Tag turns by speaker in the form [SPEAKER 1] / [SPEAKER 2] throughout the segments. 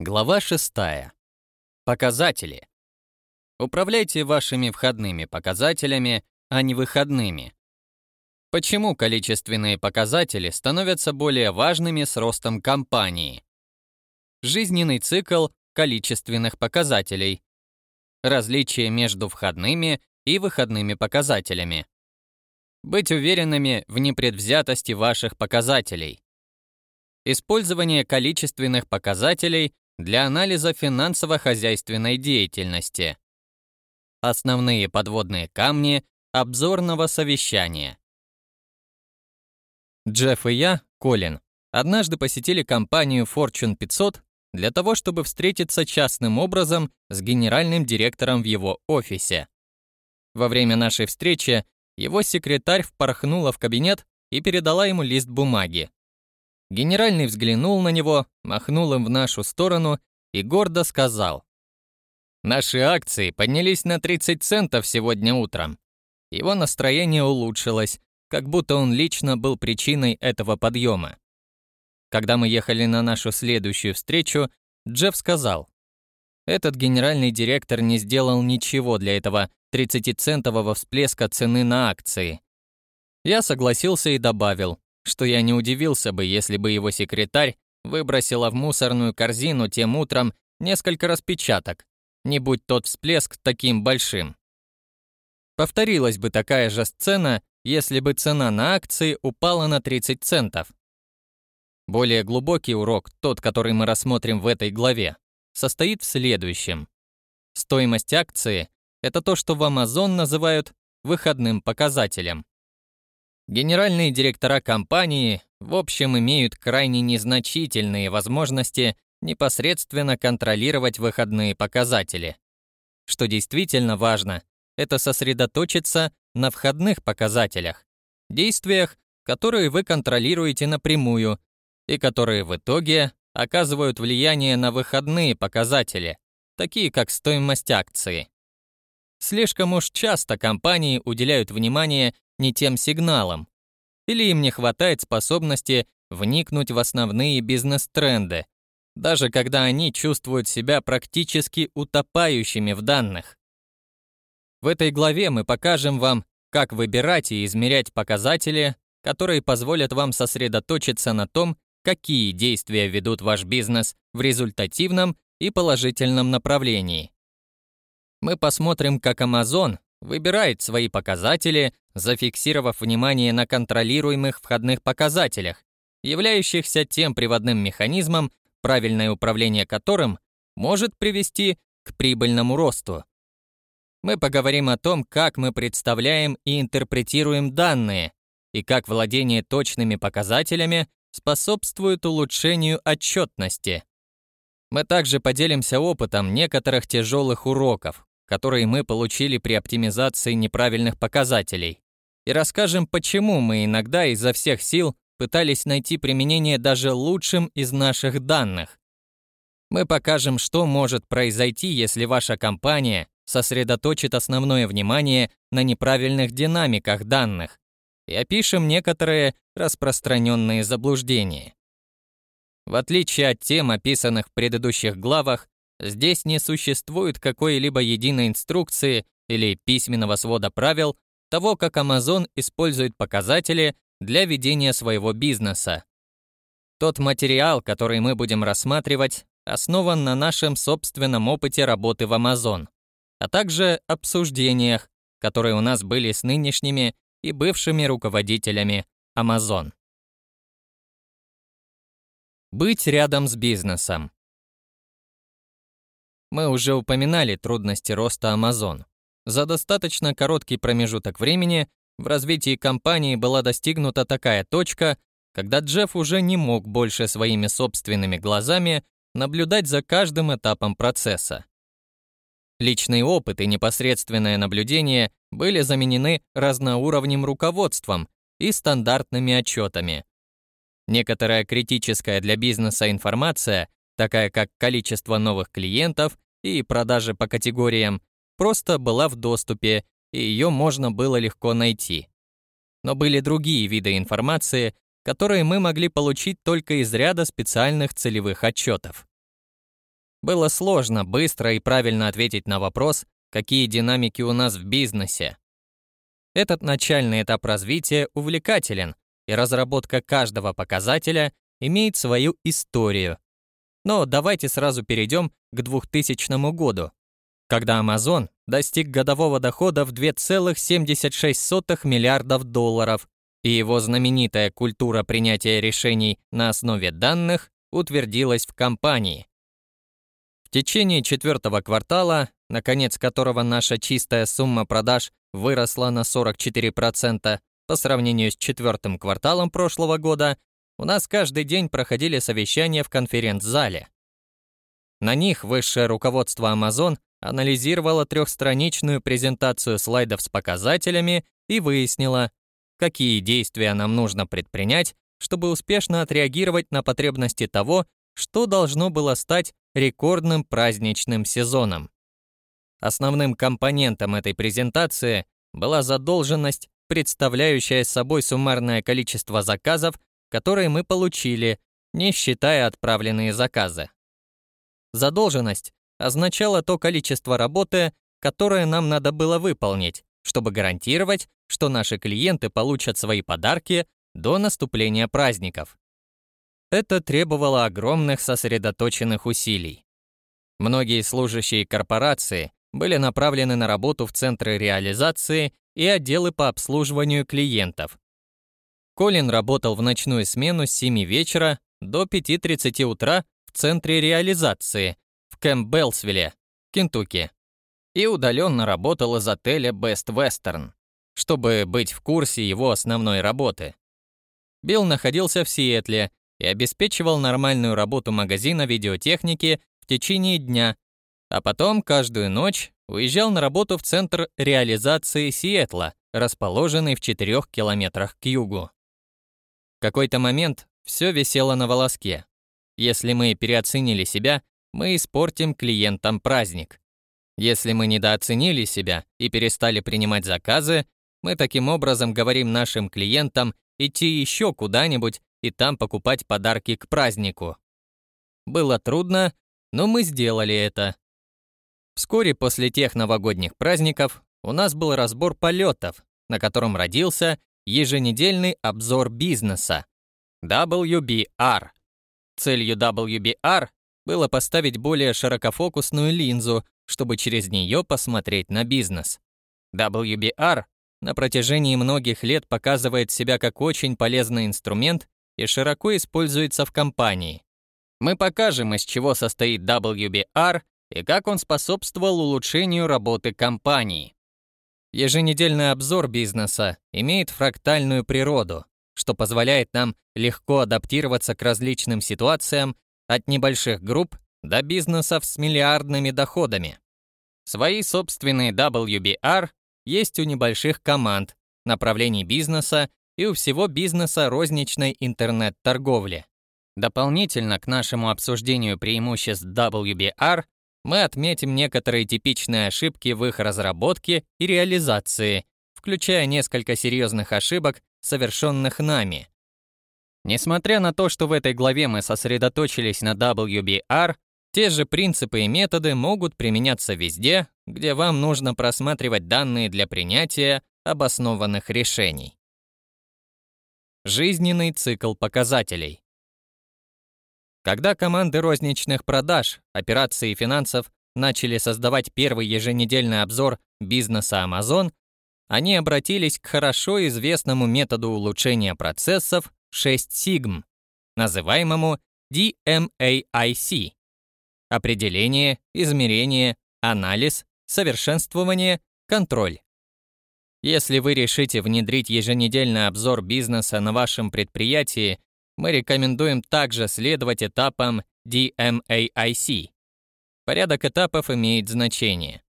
[SPEAKER 1] Глава 6. Показатели. Управляйте вашими входными показателями, а не выходными. Почему количественные показатели становятся более важными с ростом компании? Жизненный цикл количественных показателей. Различие между входными и выходными показателями. Быть уверенными в непредвзятости ваших показателей. Использование количественных показателей для анализа финансово-хозяйственной деятельности. Основные подводные камни обзорного совещания. Джефф и я, Колин, однажды посетили компанию Fortune 500 для того, чтобы встретиться частным образом с генеральным директором в его офисе. Во время нашей встречи его секретарь впорхнула в кабинет и передала ему лист бумаги. Генеральный взглянул на него, махнул им в нашу сторону и гордо сказал. «Наши акции поднялись на 30 центов сегодня утром». Его настроение улучшилось, как будто он лично был причиной этого подъема. Когда мы ехали на нашу следующую встречу, Джефф сказал, «Этот генеральный директор не сделал ничего для этого 30-центового всплеска цены на акции». Я согласился и добавил, что я не удивился бы, если бы его секретарь выбросила в мусорную корзину тем утром несколько распечаток, не будь тот всплеск таким большим. Повторилась бы такая же сцена, если бы цена на акции упала на 30 центов. Более глубокий урок, тот, который мы рассмотрим в этой главе, состоит в следующем. Стоимость акции – это то, что в Amazon называют выходным показателем. Генеральные директора компании, в общем, имеют крайне незначительные возможности непосредственно контролировать выходные показатели. Что действительно важно, это сосредоточиться на входных показателях, действиях, которые вы контролируете напрямую и которые в итоге оказывают влияние на выходные показатели, такие как стоимость акции. Слишком уж часто компании уделяют внимание не тем сигналам, или им не хватает способности вникнуть в основные бизнес-тренды, даже когда они чувствуют себя практически утопающими в данных. В этой главе мы покажем вам, как выбирать и измерять показатели, которые позволят вам сосредоточиться на том, какие действия ведут ваш бизнес в результативном и положительном направлении. Мы посмотрим, как Amazon выбирает свои показатели, зафиксировав внимание на контролируемых входных показателях, являющихся тем приводным механизмом, правильное управление которым может привести к прибыльному росту. Мы поговорим о том, как мы представляем и интерпретируем данные, и как владение точными показателями способствует улучшению отчетности. Мы также поделимся опытом некоторых тяжелых уроков, которые мы получили при оптимизации неправильных показателей, и расскажем, почему мы иногда изо всех сил пытались найти применение даже лучшим из наших данных. Мы покажем, что может произойти, если ваша компания сосредоточит основное внимание на неправильных динамиках данных, и опишем некоторые распространенные заблуждения. В отличие от тем, описанных в предыдущих главах, Здесь не существует какой-либо единой инструкции или письменного свода правил того, как Amazon использует показатели для ведения своего бизнеса. Тот материал, который мы будем рассматривать, основан на нашем собственном опыте работы в Amazon, а также обсуждениях, которые у нас были с нынешними и бывшими руководителями Amazon. Быть рядом с бизнесом. Мы уже упоминали трудности роста Amazon. За достаточно короткий промежуток времени в развитии компании была достигнута такая точка, когда Джефф уже не мог больше своими собственными глазами наблюдать за каждым этапом процесса. Личный опыт и непосредственное наблюдение были заменены разноуровневым руководством и стандартными отчетами. Некоторая критическая для бизнеса информация такая как количество новых клиентов и продажи по категориям, просто была в доступе, и ее можно было легко найти. Но были другие виды информации, которые мы могли получить только из ряда специальных целевых отчетов. было сложно быстро и правильно ответить на вопрос, какие динамики у нас в бизнесе. Этот начальный этап развития увлекателен, и разработка каждого показателя имеет свою историю. Но давайте сразу перейдем к 2000 году, когда Amazon достиг годового дохода в 2,76 миллиардов долларов, и его знаменитая культура принятия решений на основе данных утвердилась в компании. В течение четвертого квартала, на конец которого наша чистая сумма продаж выросла на 44% по сравнению с четвертым кварталом прошлого года, у нас каждый день проходили совещания в конференц-зале. На них высшее руководство Amazon анализировало трехстраничную презентацию слайдов с показателями и выяснило, какие действия нам нужно предпринять, чтобы успешно отреагировать на потребности того, что должно было стать рекордным праздничным сезоном. Основным компонентом этой презентации была задолженность, представляющая собой суммарное количество заказов, которые мы получили, не считая отправленные заказы. Задолженность означала то количество работы, которое нам надо было выполнить, чтобы гарантировать, что наши клиенты получат свои подарки до наступления праздников. Это требовало огромных сосредоточенных усилий. Многие служащие корпорации были направлены на работу в центры реализации и отделы по обслуживанию клиентов. Колин работал в ночную смену с 7 вечера до 5.30 утра в центре реализации в Кэмпбеллсвилле, Кентукки, и удаленно работал из отеля Best Western, чтобы быть в курсе его основной работы. Билл находился в Сиэтле и обеспечивал нормальную работу магазина видеотехники в течение дня, а потом каждую ночь уезжал на работу в центр реализации Сиэтла, расположенный в 4 километрах к югу. Какой-то момент все висело на волоске. Если мы переоценили себя, мы испортим клиентам праздник. Если мы недооценили себя и перестали принимать заказы, мы таким образом говорим нашим клиентам идти еще куда-нибудь и там покупать подарки к празднику. Было трудно, но мы сделали это. Вскоре после тех новогодних праздников у нас был разбор полетов, на котором родился еженедельный обзор бизнеса WBR. Целью WBR было поставить более широкофокусную линзу, чтобы через нее посмотреть на бизнес. WBR на протяжении многих лет показывает себя как очень полезный инструмент и широко используется в компании. Мы покажем, из чего состоит WBR и как он способствовал улучшению работы компании. Еженедельный обзор бизнеса имеет фрактальную природу, что позволяет нам легко адаптироваться к различным ситуациям от небольших групп до бизнесов с миллиардными доходами. Свои собственные WBR есть у небольших команд, направлений бизнеса и у всего бизнеса розничной интернет-торговли. Дополнительно к нашему обсуждению преимуществ WBR мы отметим некоторые типичные ошибки в их разработке и реализации, включая несколько серьезных ошибок, совершенных нами. Несмотря на то, что в этой главе мы сосредоточились на WBR, те же принципы и методы могут применяться везде, где вам нужно просматривать данные для принятия обоснованных решений. Жизненный цикл показателей. Когда команды розничных продаж, операций и финансов начали создавать первый еженедельный обзор бизнеса Amazon, они обратились к хорошо известному методу улучшения процессов 6 сигм, называемому DMAIC. Определение, измерение, анализ, совершенствование, контроль. Если вы решите внедрить еженедельный обзор бизнеса на вашем предприятии, мы рекомендуем также следовать этапам DMAIC. Порядок этапов имеет значение.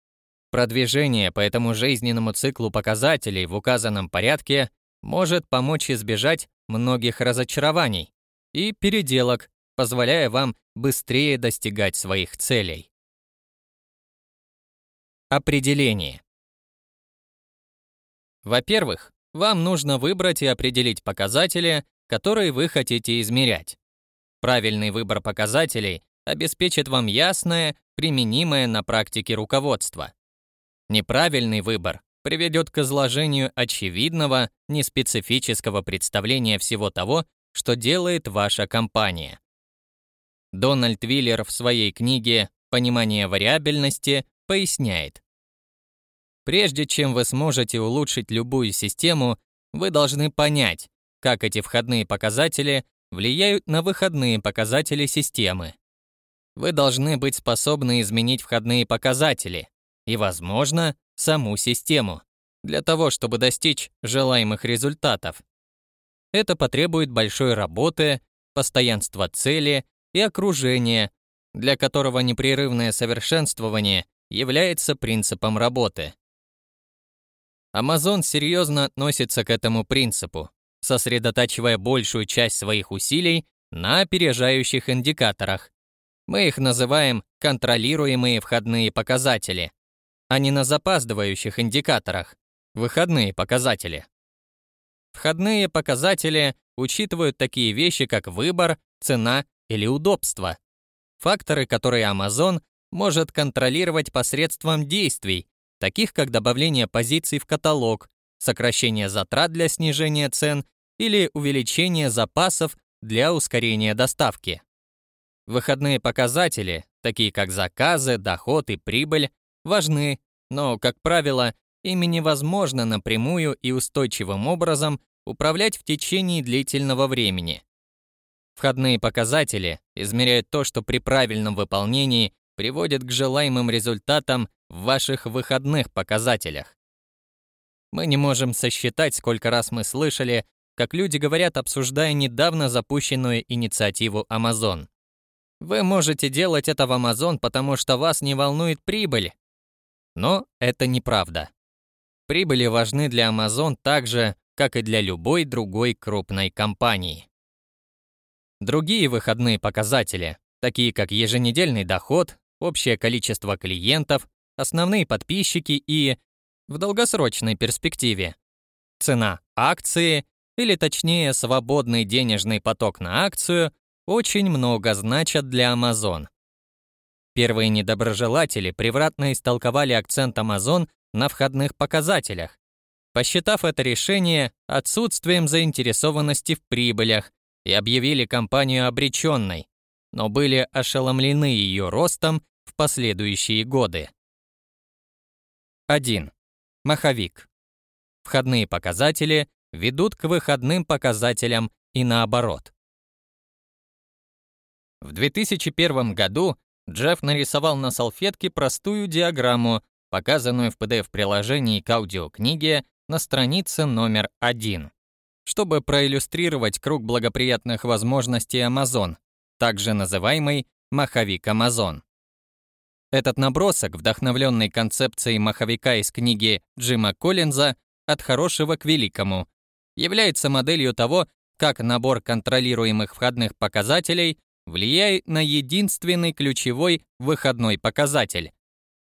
[SPEAKER 1] Продвижение по этому жизненному циклу показателей в указанном порядке может помочь избежать многих разочарований и переделок, позволяя вам быстрее достигать своих целей. Определение. Во-первых, вам нужно выбрать и определить показатели, которые вы хотите измерять. Правильный выбор показателей обеспечит вам ясное, применимое на практике руководство. Неправильный выбор приведет к изложению очевидного, неспецифического представления всего того, что делает ваша компания. Дональд Виллер в своей книге «Понимание вариабельности» поясняет. Прежде чем вы сможете улучшить любую систему, вы должны понять, как эти входные показатели влияют на выходные показатели системы. Вы должны быть способны изменить входные показатели и, возможно, саму систему для того, чтобы достичь желаемых результатов. Это потребует большой работы, постоянства цели и окружения, для которого непрерывное совершенствование является принципом работы. Amazon серьезно относится к этому принципу, сосредотачивая большую часть своих усилий на опережающих индикаторах. Мы их называем контролируемые входные показатели, а не на запаздывающих индикаторах, выходные показатели. Входные показатели учитывают такие вещи, как выбор, цена или удобство. Факторы, которые Amazon может контролировать посредством действий, таких как добавление позиций в каталог, сокращение затрат для снижения цен или увеличение запасов для ускорения доставки. Выходные показатели, такие как заказы, доход и прибыль, важны, но, как правило, ими невозможно напрямую и устойчивым образом управлять в течение длительного времени. Входные показатели измеряют то, что при правильном выполнении приводит к желаемым результатам в ваших выходных показателях. Мы не можем сосчитать, сколько раз мы слышали, как люди говорят, обсуждая недавно запущенную инициативу Amazon. Вы можете делать это в Amazon, потому что вас не волнует прибыль. Но это неправда. Прибыли важны для Amazon так же, как и для любой другой крупной компании. Другие выходные показатели, такие как еженедельный доход, общее количество клиентов, основные подписчики и, в долгосрочной перспективе, цена акции, или точнее свободный денежный поток на акцию, очень много значат для Amazon. Первые недоброжелатели превратно истолковали акцент Amazon на входных показателях, посчитав это решение отсутствием заинтересованности в прибылях и объявили компанию обреченной, но были ошеломлены ее ростом в последующие годы. 1. Маховик. Входные показатели ведут к выходным показателям и наоборот. В 2001 году Джефф нарисовал на салфетке простую диаграмму, показанную в PDF-приложении к аудиокниге на странице номер 1, чтобы проиллюстрировать круг благоприятных возможностей Amazon, также называемый маховик Amazon. Этот набросок, вдохновленный концепцией маховика из книги Джима Коллинза «От хорошего к великому», является моделью того, как набор контролируемых входных показателей влияет на единственный ключевой выходной показатель,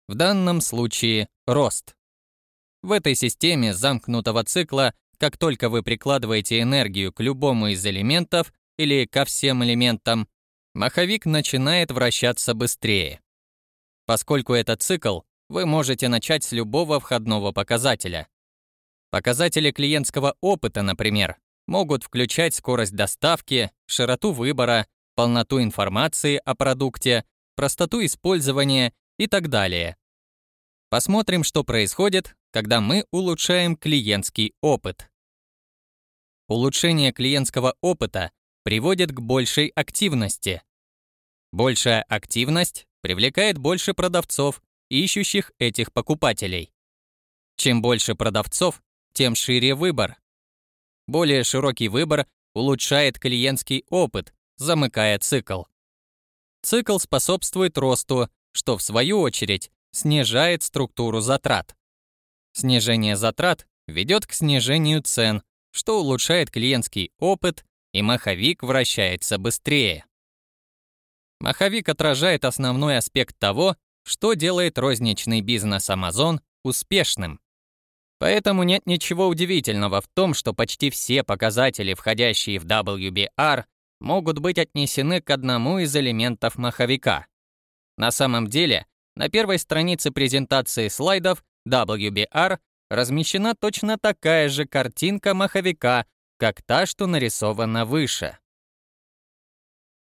[SPEAKER 1] в данном случае рост. В этой системе замкнутого цикла, как только вы прикладываете энергию к любому из элементов или ко всем элементам, маховик начинает вращаться быстрее. Поскольку это цикл, вы можете начать с любого входного показателя. Показатели клиентского опыта, например, могут включать скорость доставки, широту выбора, полноту информации о продукте, простоту использования и так далее. Посмотрим, что происходит, когда мы улучшаем клиентский опыт. Улучшение клиентского опыта приводит к большей активности. Большая активность привлекает больше продавцов, ищущих этих покупателей. Чем больше продавцов, тем шире выбор. Более широкий выбор улучшает клиентский опыт, замыкая цикл. Цикл способствует росту, что в свою очередь снижает структуру затрат. Снижение затрат ведет к снижению цен, что улучшает клиентский опыт, и маховик вращается быстрее. Маховик отражает основной аспект того, что делает розничный бизнес Amazon успешным. Поэтому нет ничего удивительного в том, что почти все показатели, входящие в WBR, могут быть отнесены к одному из элементов маховика. На самом деле, на первой странице презентации слайдов WBR размещена точно такая же картинка маховика, как та, что нарисована выше.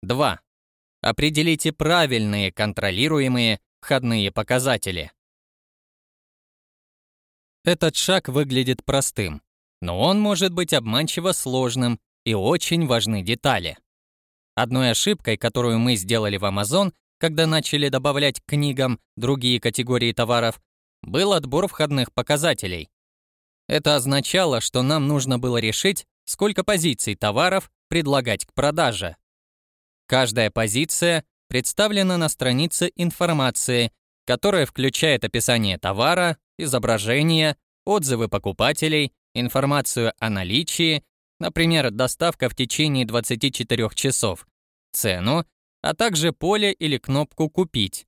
[SPEAKER 1] 2. Определите правильные контролируемые входные показатели. Этот шаг выглядит простым, но он может быть обманчиво сложным и очень важны детали. Одной ошибкой, которую мы сделали в Amazon, когда начали добавлять к книгам другие категории товаров, был отбор входных показателей. Это означало, что нам нужно было решить, сколько позиций товаров предлагать к продаже. Каждая позиция представлена на странице информации, которая включает описание товара, изображение, отзывы покупателей, информацию о наличии, например, доставка в течение 24 часов, цену, а также поле или кнопку «Купить».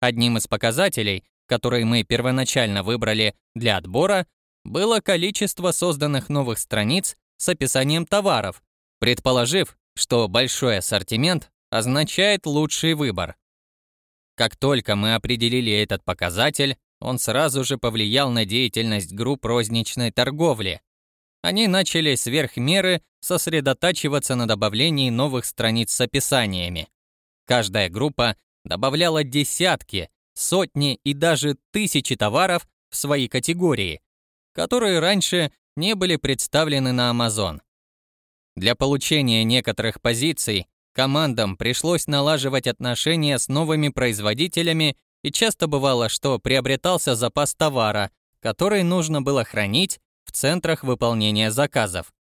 [SPEAKER 1] Одним из показателей, который мы первоначально выбрали для отбора, было количество созданных новых страниц с описанием товаров, предположив, что большой ассортимент означает лучший выбор. Как только мы определили этот показатель, он сразу же повлиял на деятельность групп розничной торговли. Они начали сверх меры сосредотачиваться на добавлении новых страниц с описаниями. Каждая группа добавляла десятки, сотни и даже тысячи товаров в свои категории, которые раньше не были представлены на Amazon. Для получения некоторых позиций командам пришлось налаживать отношения с новыми производителями, и часто бывало, что приобретался запас товара, который нужно было хранить в центрах выполнения заказов.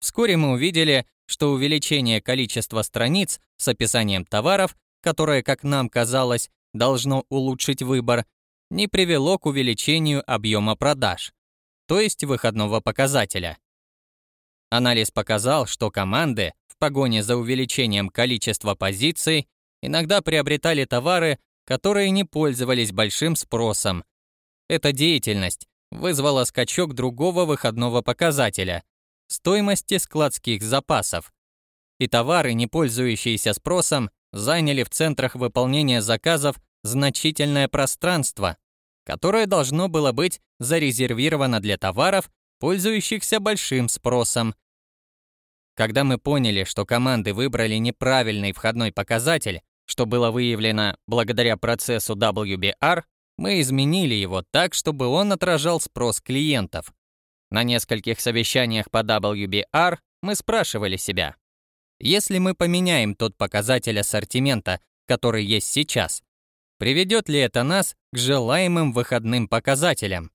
[SPEAKER 1] Вскоре мы увидели, что увеличение количества страниц с описанием товаров, которое, как нам казалось, должно улучшить выбор, не привело к увеличению объема продаж, то есть выходного показателя. Анализ показал, что команды в погоне за увеличением количества позиций иногда приобретали товары, которые не пользовались большим спросом. Эта деятельность вызвала скачок другого выходного показателя – стоимости складских запасов. И товары, не пользующиеся спросом, заняли в центрах выполнения заказов значительное пространство, которое должно было быть зарезервировано для товаров, пользующихся большим спросом. Когда мы поняли, что команды выбрали неправильный входной показатель, что было выявлено благодаря процессу WBR, мы изменили его так, чтобы он отражал спрос клиентов. На нескольких совещаниях по WBR мы спрашивали себя, если мы поменяем тот показатель ассортимента, который есть сейчас, приведет ли это нас к желаемым выходным показателям?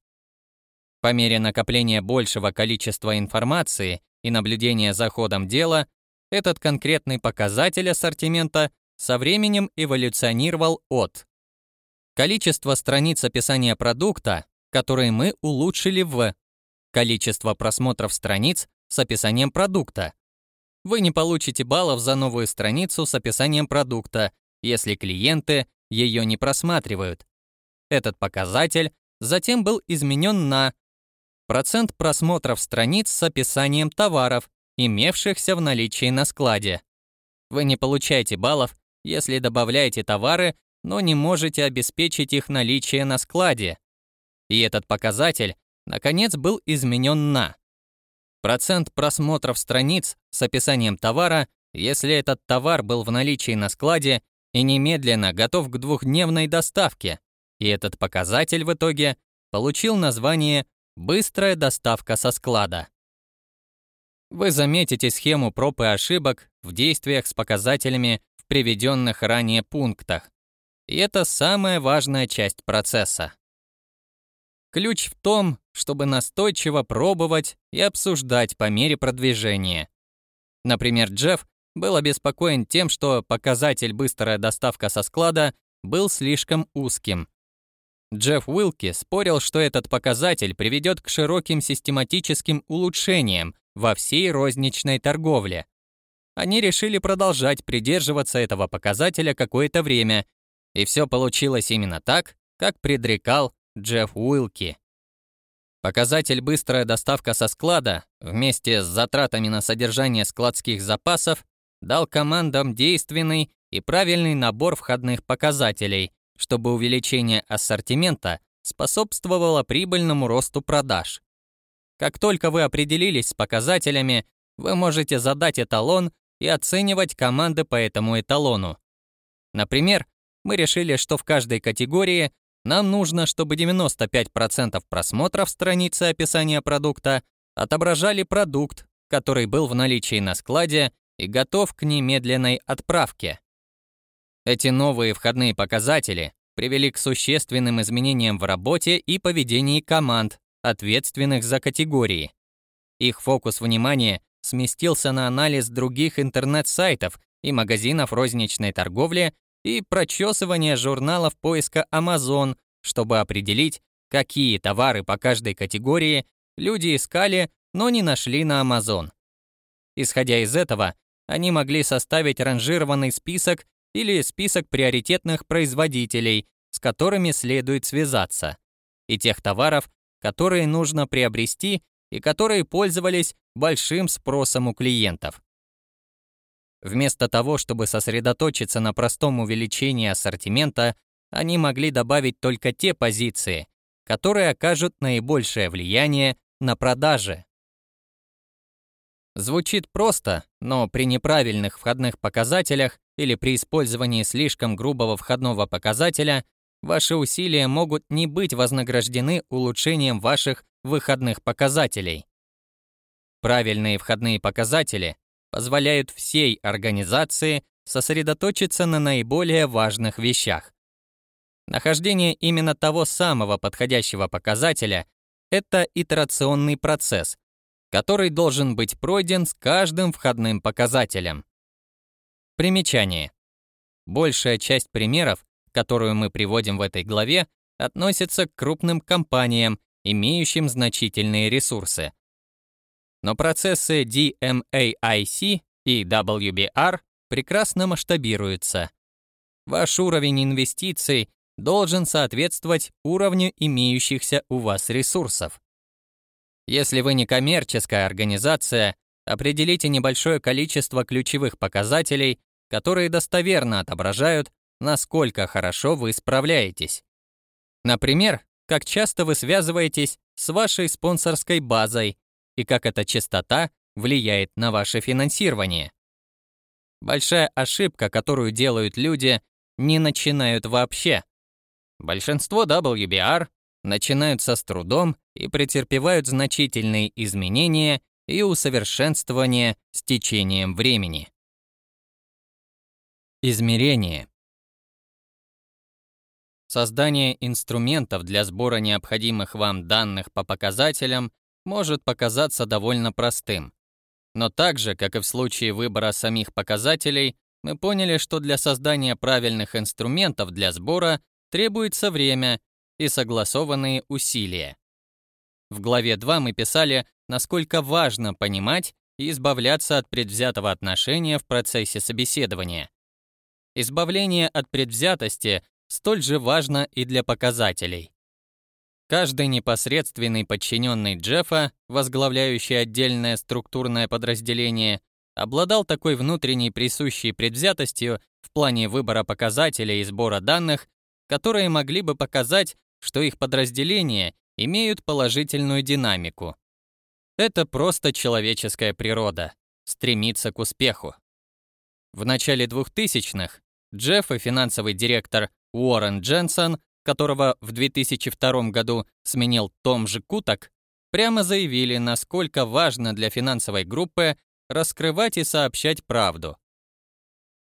[SPEAKER 1] По мере накопления большего количества информации и наблюдения за ходом дела, этот конкретный показатель ассортимента со временем эволюционировал от количества страниц описания продукта, которые мы улучшили в количество просмотров страниц с описанием продукта. Вы не получите баллов за новую страницу с описанием продукта, если клиенты ее не просматривают. Этот показатель затем был изменен на процент просмотров страниц с описанием товаров, имевшихся в наличии на складе. Вы не получаете баллов, если добавляете товары, но не можете обеспечить их наличие на складе. И этот показатель, наконец, был изменен на процент просмотров страниц с описанием товара, если этот товар был в наличии на складе и немедленно готов к двухдневной доставке. И этот показатель в итоге получил название Быстрая доставка со склада. Вы заметите схему проб и ошибок в действиях с показателями в приведенных ранее пунктах. И это самая важная часть процесса. Ключ в том, чтобы настойчиво пробовать и обсуждать по мере продвижения. Например, Джефф был обеспокоен тем, что показатель «быстрая доставка со склада» был слишком узким, Джефф Уилки спорил, что этот показатель приведет к широким систематическим улучшениям во всей розничной торговле. Они решили продолжать придерживаться этого показателя какое-то время, и все получилось именно так, как предрекал Джефф Уилки. Показатель «быстрая доставка со склада» вместе с затратами на содержание складских запасов дал командам действенный и правильный набор входных показателей, чтобы увеличение ассортимента способствовало прибыльному росту продаж. Как только вы определились с показателями, вы можете задать эталон и оценивать команды по этому эталону. Например, мы решили, что в каждой категории нам нужно, чтобы 95% просмотров страницы описания продукта отображали продукт, который был в наличии на складе и готов к немедленной отправке. Эти новые входные показатели привели к существенным изменениям в работе и поведении команд, ответственных за категории. Их фокус внимания сместился на анализ других интернет-сайтов и магазинов розничной торговли и прочесывание журналов поиска Amazon, чтобы определить, какие товары по каждой категории люди искали, но не нашли на Amazon. Исходя из этого, они могли составить ранжированный список или список приоритетных производителей, с которыми следует связаться, и тех товаров, которые нужно приобрести и которые пользовались большим спросом у клиентов. Вместо того, чтобы сосредоточиться на простом увеличении ассортимента, они могли добавить только те позиции, которые окажут наибольшее влияние на продажи. Звучит просто, но при неправильных входных показателях или при использовании слишком грубого входного показателя ваши усилия могут не быть вознаграждены улучшением ваших выходных показателей. Правильные входные показатели позволяют всей организации сосредоточиться на наиболее важных вещах. Нахождение именно того самого подходящего показателя — это итерационный процесс, который должен быть пройден с каждым входным показателем. Примечание. Большая часть примеров, которую мы приводим в этой главе, относится к крупным компаниям, имеющим значительные ресурсы. Но процессы DMAIC и WBR прекрасно масштабируются. Ваш уровень инвестиций должен соответствовать уровню имеющихся у вас ресурсов. Если вы не коммерческая организация, определите небольшое количество ключевых показателей, которые достоверно отображают, насколько хорошо вы справляетесь. Например, как часто вы связываетесь с вашей спонсорской базой и как эта частота влияет на ваше финансирование. Большая ошибка, которую делают люди, не начинают вообще. Большинство WBR начинаются с трудом и претерпевают значительные изменения и усовершенствования с течением времени. Измерение. Создание инструментов для сбора необходимых вам данных по показателям может показаться довольно простым. Но так же, как и в случае выбора самих показателей, мы поняли, что для создания правильных инструментов для сбора требуется время и согласованные усилия. В главе 2 мы писали, насколько важно понимать и избавляться от предвзятого отношения в процессе собеседования. Избавление от предвзятости столь же важно и для показателей. Каждый непосредственный подчиненный Джеффа, возглавляющий отдельное структурное подразделение, обладал такой внутренней присущей предвзятостью в плане выбора показателей и сбора данных, которые могли бы показать, что их подразделения имеют положительную динамику. Это просто человеческая природа — стремиться к успеху. В начале 2000-х Джефф и финансовый директор Уоррен Дженсон которого в 2002 году сменил Том же Кутак, прямо заявили, насколько важно для финансовой группы раскрывать и сообщать правду.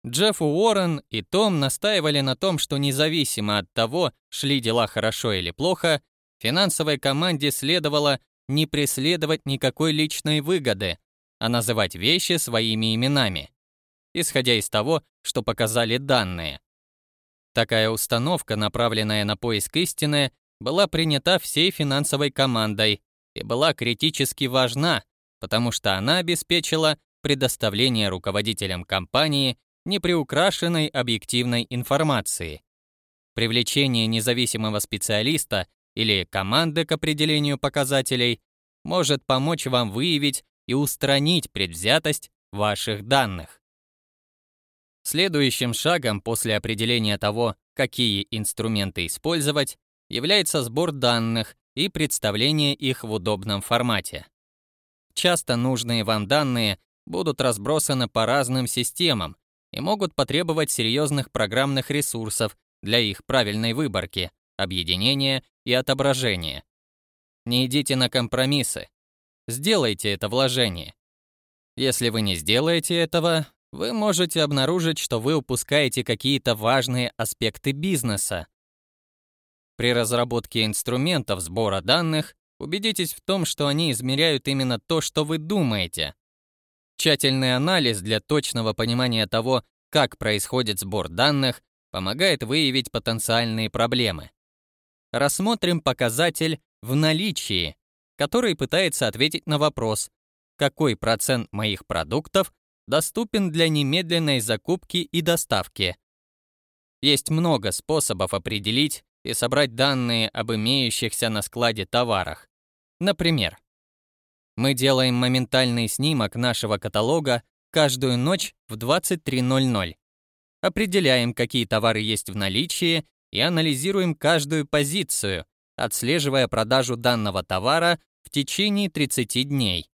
[SPEAKER 1] Джефф Уоррен и Том настаивали на том, что независимо от того, шли дела хорошо или плохо, финансовой команде следовало не преследовать никакой личной выгоды, а называть вещи своими именами, исходя из того, что показали данные. Такая установка, направленная на поиск истины, была принята всей финансовой командой и была критически важна, потому что она обеспечила предоставление руководителям компании неприукрашенной объективной информации. Привлечение независимого специалиста или команды к определению показателей может помочь вам выявить и устранить предвзятость ваших данных. Следующим шагом после определения того, какие инструменты использовать, является сбор данных и представление их в удобном формате. Часто нужные вам данные будут разбросаны по разным системам и могут потребовать серьезных программных ресурсов для их правильной выборки, объединения и отображения. Не идите на компромиссы. Сделайте это вложение. Если вы не сделаете этого, вы можете обнаружить, что вы упускаете какие-то важные аспекты бизнеса. При разработке инструментов сбора данных убедитесь в том, что они измеряют именно то, что вы думаете. Тщательный анализ для точного понимания того, как происходит сбор данных, помогает выявить потенциальные проблемы. Рассмотрим показатель «в наличии», который пытается ответить на вопрос, какой процент моих продуктов доступен для немедленной закупки и доставки. Есть много способов определить и собрать данные об имеющихся на складе товарах. Например, мы делаем моментальный снимок нашего каталога каждую ночь в 23.00. Определяем, какие товары есть в наличии и анализируем каждую позицию, отслеживая продажу данного товара в течение 30 дней.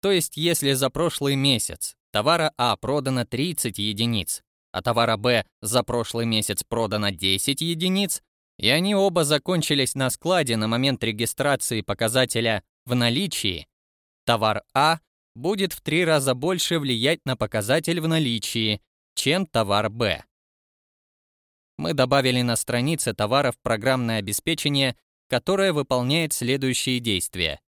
[SPEAKER 1] То есть, если за прошлый месяц товара А продано 30 единиц, а товара Б за прошлый месяц продано 10 единиц, и они оба закончились на складе на момент регистрации показателя в наличии, товар А будет в три раза больше влиять на показатель в наличии, чем товар Б. Мы добавили на странице товаров программное обеспечение, которое выполняет следующие действия.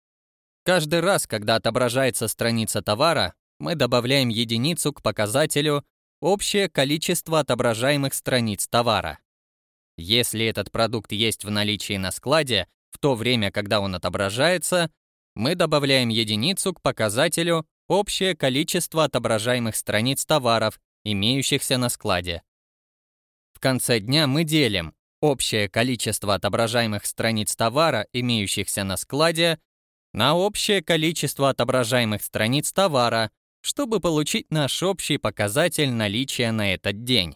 [SPEAKER 1] Каждый раз, когда отображается страница товара, мы добавляем единицу к показателю общее количество отображаемых страниц товара. Если этот продукт есть в наличии на складе, в то время, когда он отображается, мы добавляем единицу к показателю общее количество отображаемых страниц товаров, имеющихся на складе. В конце дня мы делим общее количество отображаемых страниц товара, имеющихся на складе, на общее количество отображаемых страниц товара, чтобы получить наш общий показатель наличия на этот день.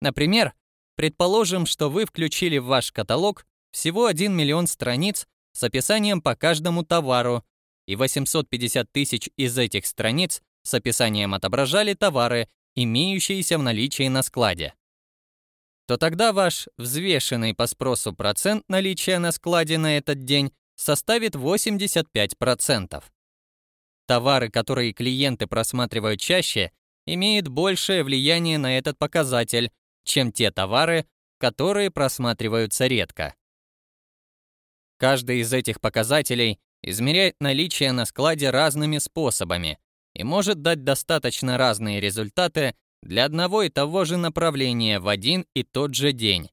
[SPEAKER 1] Например, предположим, что вы включили в ваш каталог всего 1 миллион страниц с описанием по каждому товару, и 850 тысяч из этих страниц с описанием отображали товары, имеющиеся в наличии на складе. То тогда ваш взвешенный по спросу процент наличия на складе на этот день составит 85%. Товары, которые клиенты просматривают чаще, имеют большее влияние на этот показатель, чем те товары, которые просматриваются редко. Каждый из этих показателей измеряет наличие на складе разными способами и может дать достаточно разные результаты для одного и того же направления в один и тот же день.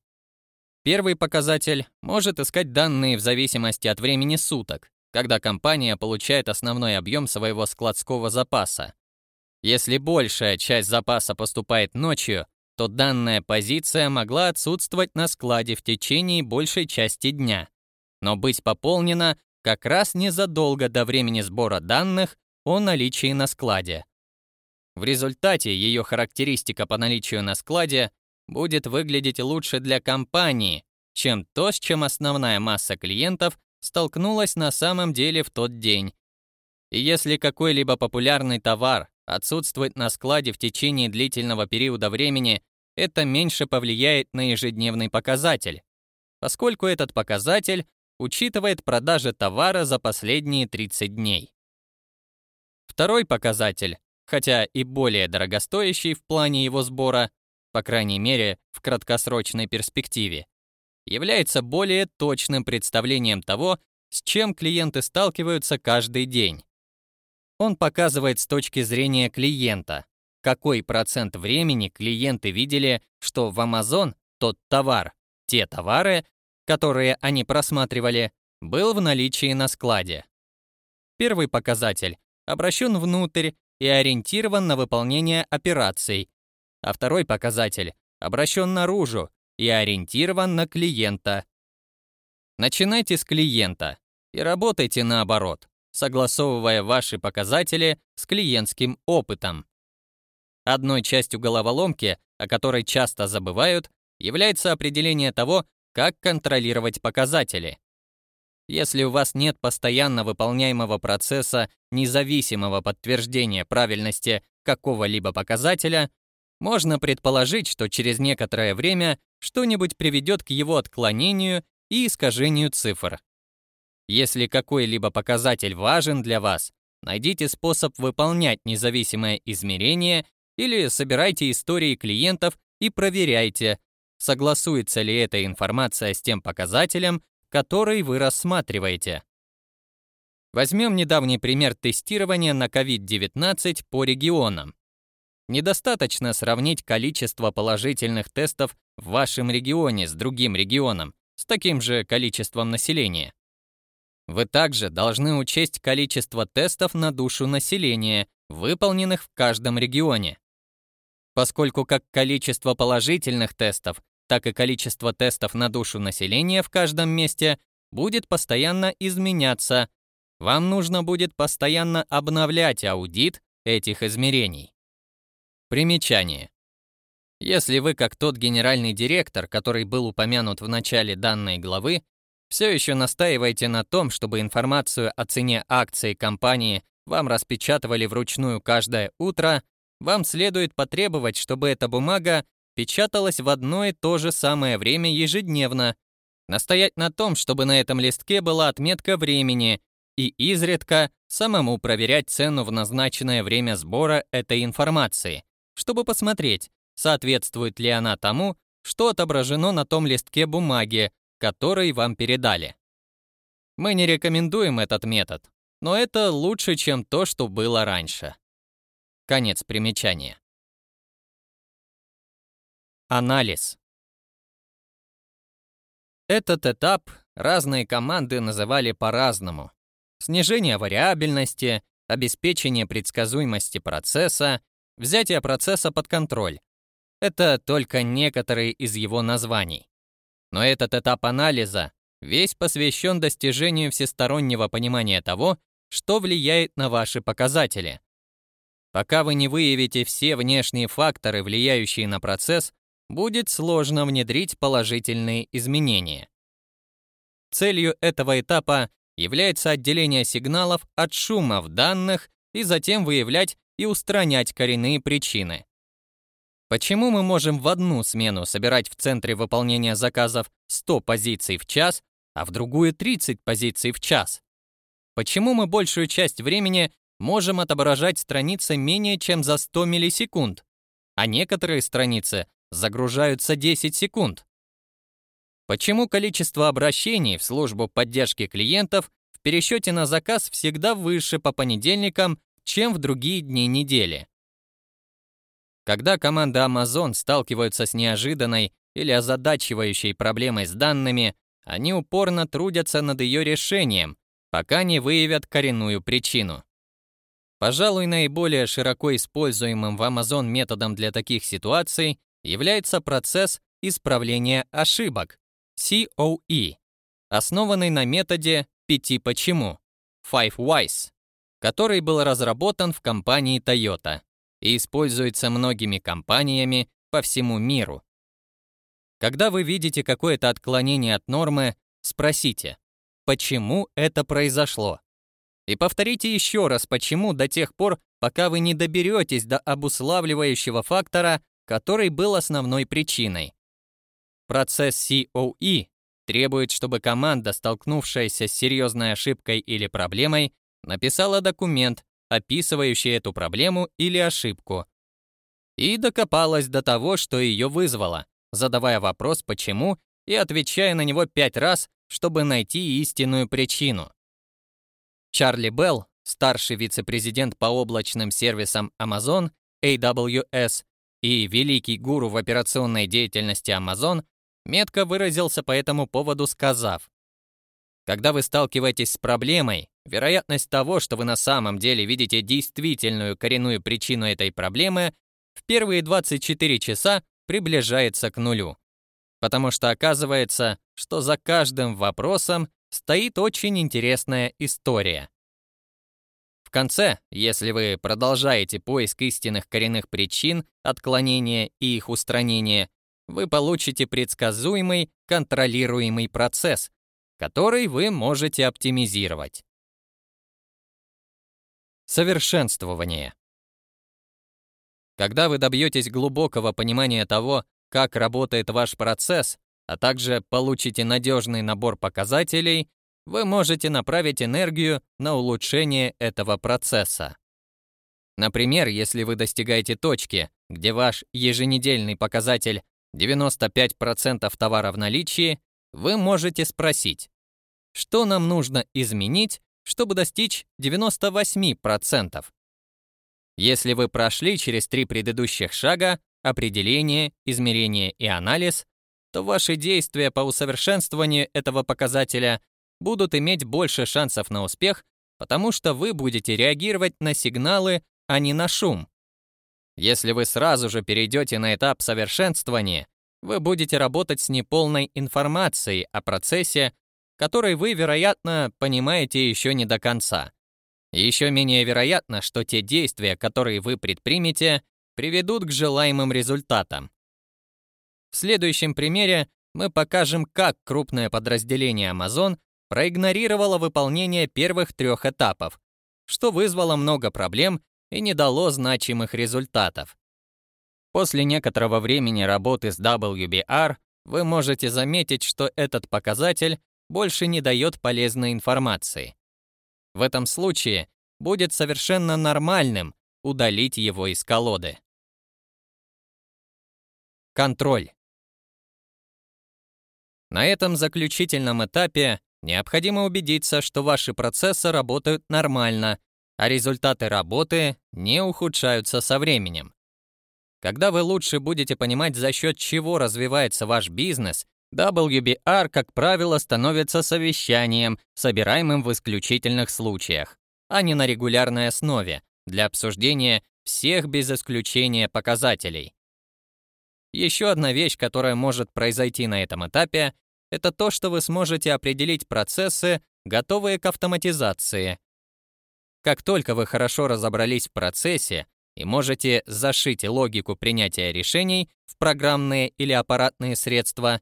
[SPEAKER 1] Первый показатель может искать данные в зависимости от времени суток, когда компания получает основной объем своего складского запаса. Если большая часть запаса поступает ночью, то данная позиция могла отсутствовать на складе в течение большей части дня, но быть пополнена как раз незадолго до времени сбора данных о наличии на складе. В результате ее характеристика по наличию на складе будет выглядеть лучше для компании, чем то, с чем основная масса клиентов столкнулась на самом деле в тот день. И если какой-либо популярный товар отсутствует на складе в течение длительного периода времени, это меньше повлияет на ежедневный показатель, поскольку этот показатель учитывает продажи товара за последние 30 дней. Второй показатель хотя и более дорогостоящий в плане его сбора, по крайней мере, в краткосрочной перспективе, является более точным представлением того, с чем клиенты сталкиваются каждый день. Он показывает с точки зрения клиента, какой процент времени клиенты видели, что в Amazon тот товар, те товары, которые они просматривали, был в наличии на складе. Первый показатель обращен внутрь и ориентирован на выполнение операций, а второй показатель обращен наружу и ориентирован на клиента. Начинайте с клиента и работайте наоборот, согласовывая ваши показатели с клиентским опытом. Одной частью головоломки, о которой часто забывают, является определение того, как контролировать показатели. Если у вас нет постоянно выполняемого процесса независимого подтверждения правильности какого-либо показателя, можно предположить, что через некоторое время что-нибудь приведет к его отклонению и искажению цифр. Если какой-либо показатель важен для вас, найдите способ выполнять независимое измерение или собирайте истории клиентов и проверяйте, согласуется ли эта информация с тем показателем, который вы рассматриваете. Возьмем недавний пример тестирования на COVID-19 по регионам. Недостаточно сравнить количество положительных тестов в вашем регионе с другим регионом с таким же количеством населения. Вы также должны учесть количество тестов на душу населения, выполненных в каждом регионе. Поскольку как количество положительных тестов так и количество тестов на душу населения в каждом месте будет постоянно изменяться. Вам нужно будет постоянно обновлять аудит этих измерений. Примечание. Если вы, как тот генеральный директор, который был упомянут в начале данной главы, все еще настаиваете на том, чтобы информацию о цене акций компании вам распечатывали вручную каждое утро, вам следует потребовать, чтобы эта бумага печаталось в одно и то же самое время ежедневно. Настоять на том, чтобы на этом листке была отметка времени, и изредка самому проверять цену в назначенное время сбора этой информации, чтобы посмотреть, соответствует ли она тому, что отображено на том листке бумаги, который вам передали. Мы не рекомендуем этот метод, но это лучше, чем то, что было раньше. Конец примечания. Анализ. Этот этап разные команды называли по-разному. Снижение вариабельности, обеспечение предсказуемости процесса, взятие процесса под контроль. Это только некоторые из его названий. Но этот этап анализа весь посвящен достижению всестороннего понимания того, что влияет на ваши показатели. Пока вы не выявите все внешние факторы, влияющие на процесс, будет сложно внедрить положительные изменения. Целью этого этапа является отделение сигналов от шума в данных и затем выявлять и устранять коренные причины. Почему мы можем в одну смену собирать в центре выполнения заказов 100 позиций в час, а в другую 30 позиций в час? Почему мы большую часть времени можем отображать страницы менее чем за 100 миллисекунд, а некоторые страницы загружаются 10 секунд. Почему количество обращений в службу поддержки клиентов в пересчете на заказ всегда выше по понедельникам, чем в другие дни недели? Когда команда Amazon сталкиваются с неожиданной или озадачивающей проблемой с данными, они упорно трудятся над ее решением, пока не выявят коренную причину. Пожалуй, наиболее широко используемым в Amazon методом для таких ситуаций является процесс исправления ошибок, COE, основанный на методе пяти почему, Five Whys, который был разработан в компании Toyota и используется многими компаниями по всему миру. Когда вы видите какое-то отклонение от нормы, спросите, почему это произошло? И повторите еще раз почему до тех пор, пока вы не доберетесь до обуславливающего фактора, который был основной причиной. Процесс COE требует, чтобы команда, столкнувшаяся с серьезной ошибкой или проблемой, написала документ, описывающий эту проблему или ошибку, и докопалась до того, что ее вызвало, задавая вопрос «почему» и отвечая на него пять раз, чтобы найти истинную причину. Чарли Белл, старший вице-президент по облачным сервисам Amazon, AWS, и великий гуру в операционной деятельности Amazon метко выразился по этому поводу, сказав, «Когда вы сталкиваетесь с проблемой, вероятность того, что вы на самом деле видите действительную коренную причину этой проблемы, в первые 24 часа приближается к нулю. Потому что оказывается, что за каждым вопросом стоит очень интересная история. В конце, если вы продолжаете поиск истинных коренных причин отклонения и их устранения, вы получите предсказуемый, контролируемый процесс, который вы можете оптимизировать. Совершенствование. Когда вы добьетесь глубокого понимания того, как работает ваш процесс, а также получите надежный набор показателей, вы можете направить энергию на улучшение этого процесса. Например, если вы достигаете точки, где ваш еженедельный показатель 95% товара в наличии, вы можете спросить, что нам нужно изменить, чтобы достичь 98%. Если вы прошли через три предыдущих шага – определение, измерение и анализ, то ваши действия по усовершенствованию этого показателя будут иметь больше шансов на успех, потому что вы будете реагировать на сигналы, а не на шум. Если вы сразу же перейдете на этап совершенствования, вы будете работать с неполной информацией о процессе, который вы, вероятно, понимаете еще не до конца. Еще менее вероятно, что те действия, которые вы предпримете, приведут к желаемым результатам. В следующем примере мы покажем, как крупное подразделение Amazon проигнорировала выполнение первых трех этапов, что вызвало много проблем и не дало значимых результатов. После некоторого времени работы с WBR вы можете заметить, что этот показатель больше не дает полезной информации. В этом случае будет совершенно нормальным удалить его из колоды. Контроль. На этом заключительном этапе Необходимо убедиться, что ваши процессы работают нормально, а результаты работы не ухудшаются со временем. Когда вы лучше будете понимать, за счет чего развивается ваш бизнес, WBR, как правило, становится совещанием, собираемым в исключительных случаях, а не на регулярной основе, для обсуждения всех без исключения показателей. Еще одна вещь, которая может произойти на этом этапе, это то, что вы сможете определить процессы, готовые к автоматизации. Как только вы хорошо разобрались в процессе и можете зашить логику принятия решений в программные или аппаратные средства,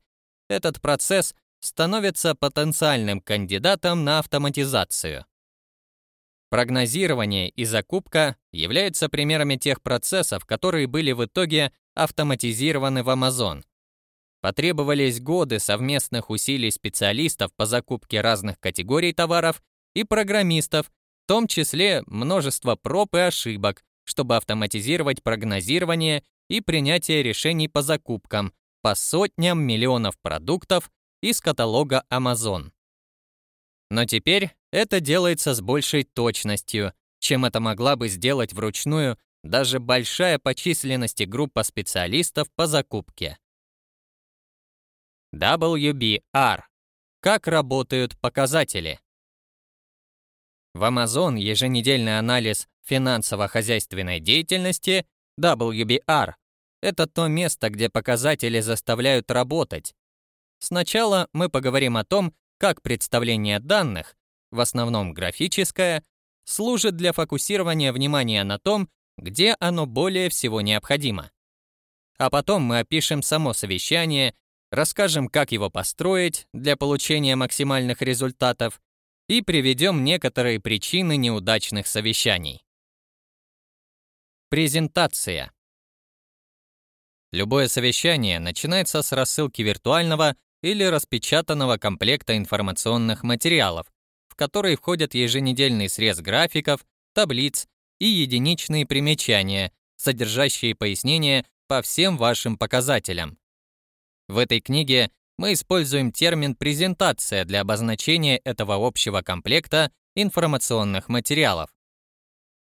[SPEAKER 1] этот процесс становится потенциальным кандидатом на автоматизацию. Прогнозирование и закупка являются примерами тех процессов, которые были в итоге автоматизированы в Amazon. Потребовались годы совместных усилий специалистов по закупке разных категорий товаров и программистов, в том числе множество проб и ошибок, чтобы автоматизировать прогнозирование и принятие решений по закупкам по сотням миллионов продуктов из каталога Amazon. Но теперь это делается с большей точностью, чем это могла бы сделать вручную даже большая по численности группа специалистов по закупке. WBR. Как работают показатели? В Amazon еженедельный анализ финансово-хозяйственной деятельности WBR – это то место, где показатели заставляют работать. Сначала мы поговорим о том, как представление данных, в основном графическое, служит для фокусирования внимания на том, где оно более всего необходимо. А потом мы опишем само совещание расскажем, как его построить для получения максимальных результатов и приведем некоторые причины неудачных совещаний. Презентация. Любое совещание начинается с рассылки виртуального или распечатанного комплекта информационных материалов, в который входят еженедельный срез графиков, таблиц и единичные примечания, содержащие пояснения по всем вашим показателям. В этой книге мы используем термин «презентация» для обозначения этого общего комплекта информационных материалов.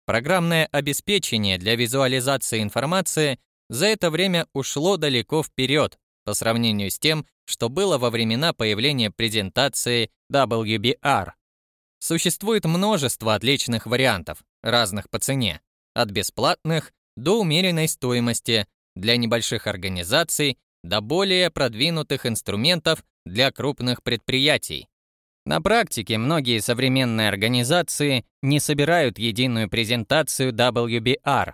[SPEAKER 1] Программное обеспечение для визуализации информации за это время ушло далеко вперед по сравнению с тем, что было во времена появления презентации WBR. Существует множество отличных вариантов, разных по цене, от бесплатных до умеренной стоимости для небольших организаций до более продвинутых инструментов для крупных предприятий. На практике многие современные организации не собирают единую презентацию WBR.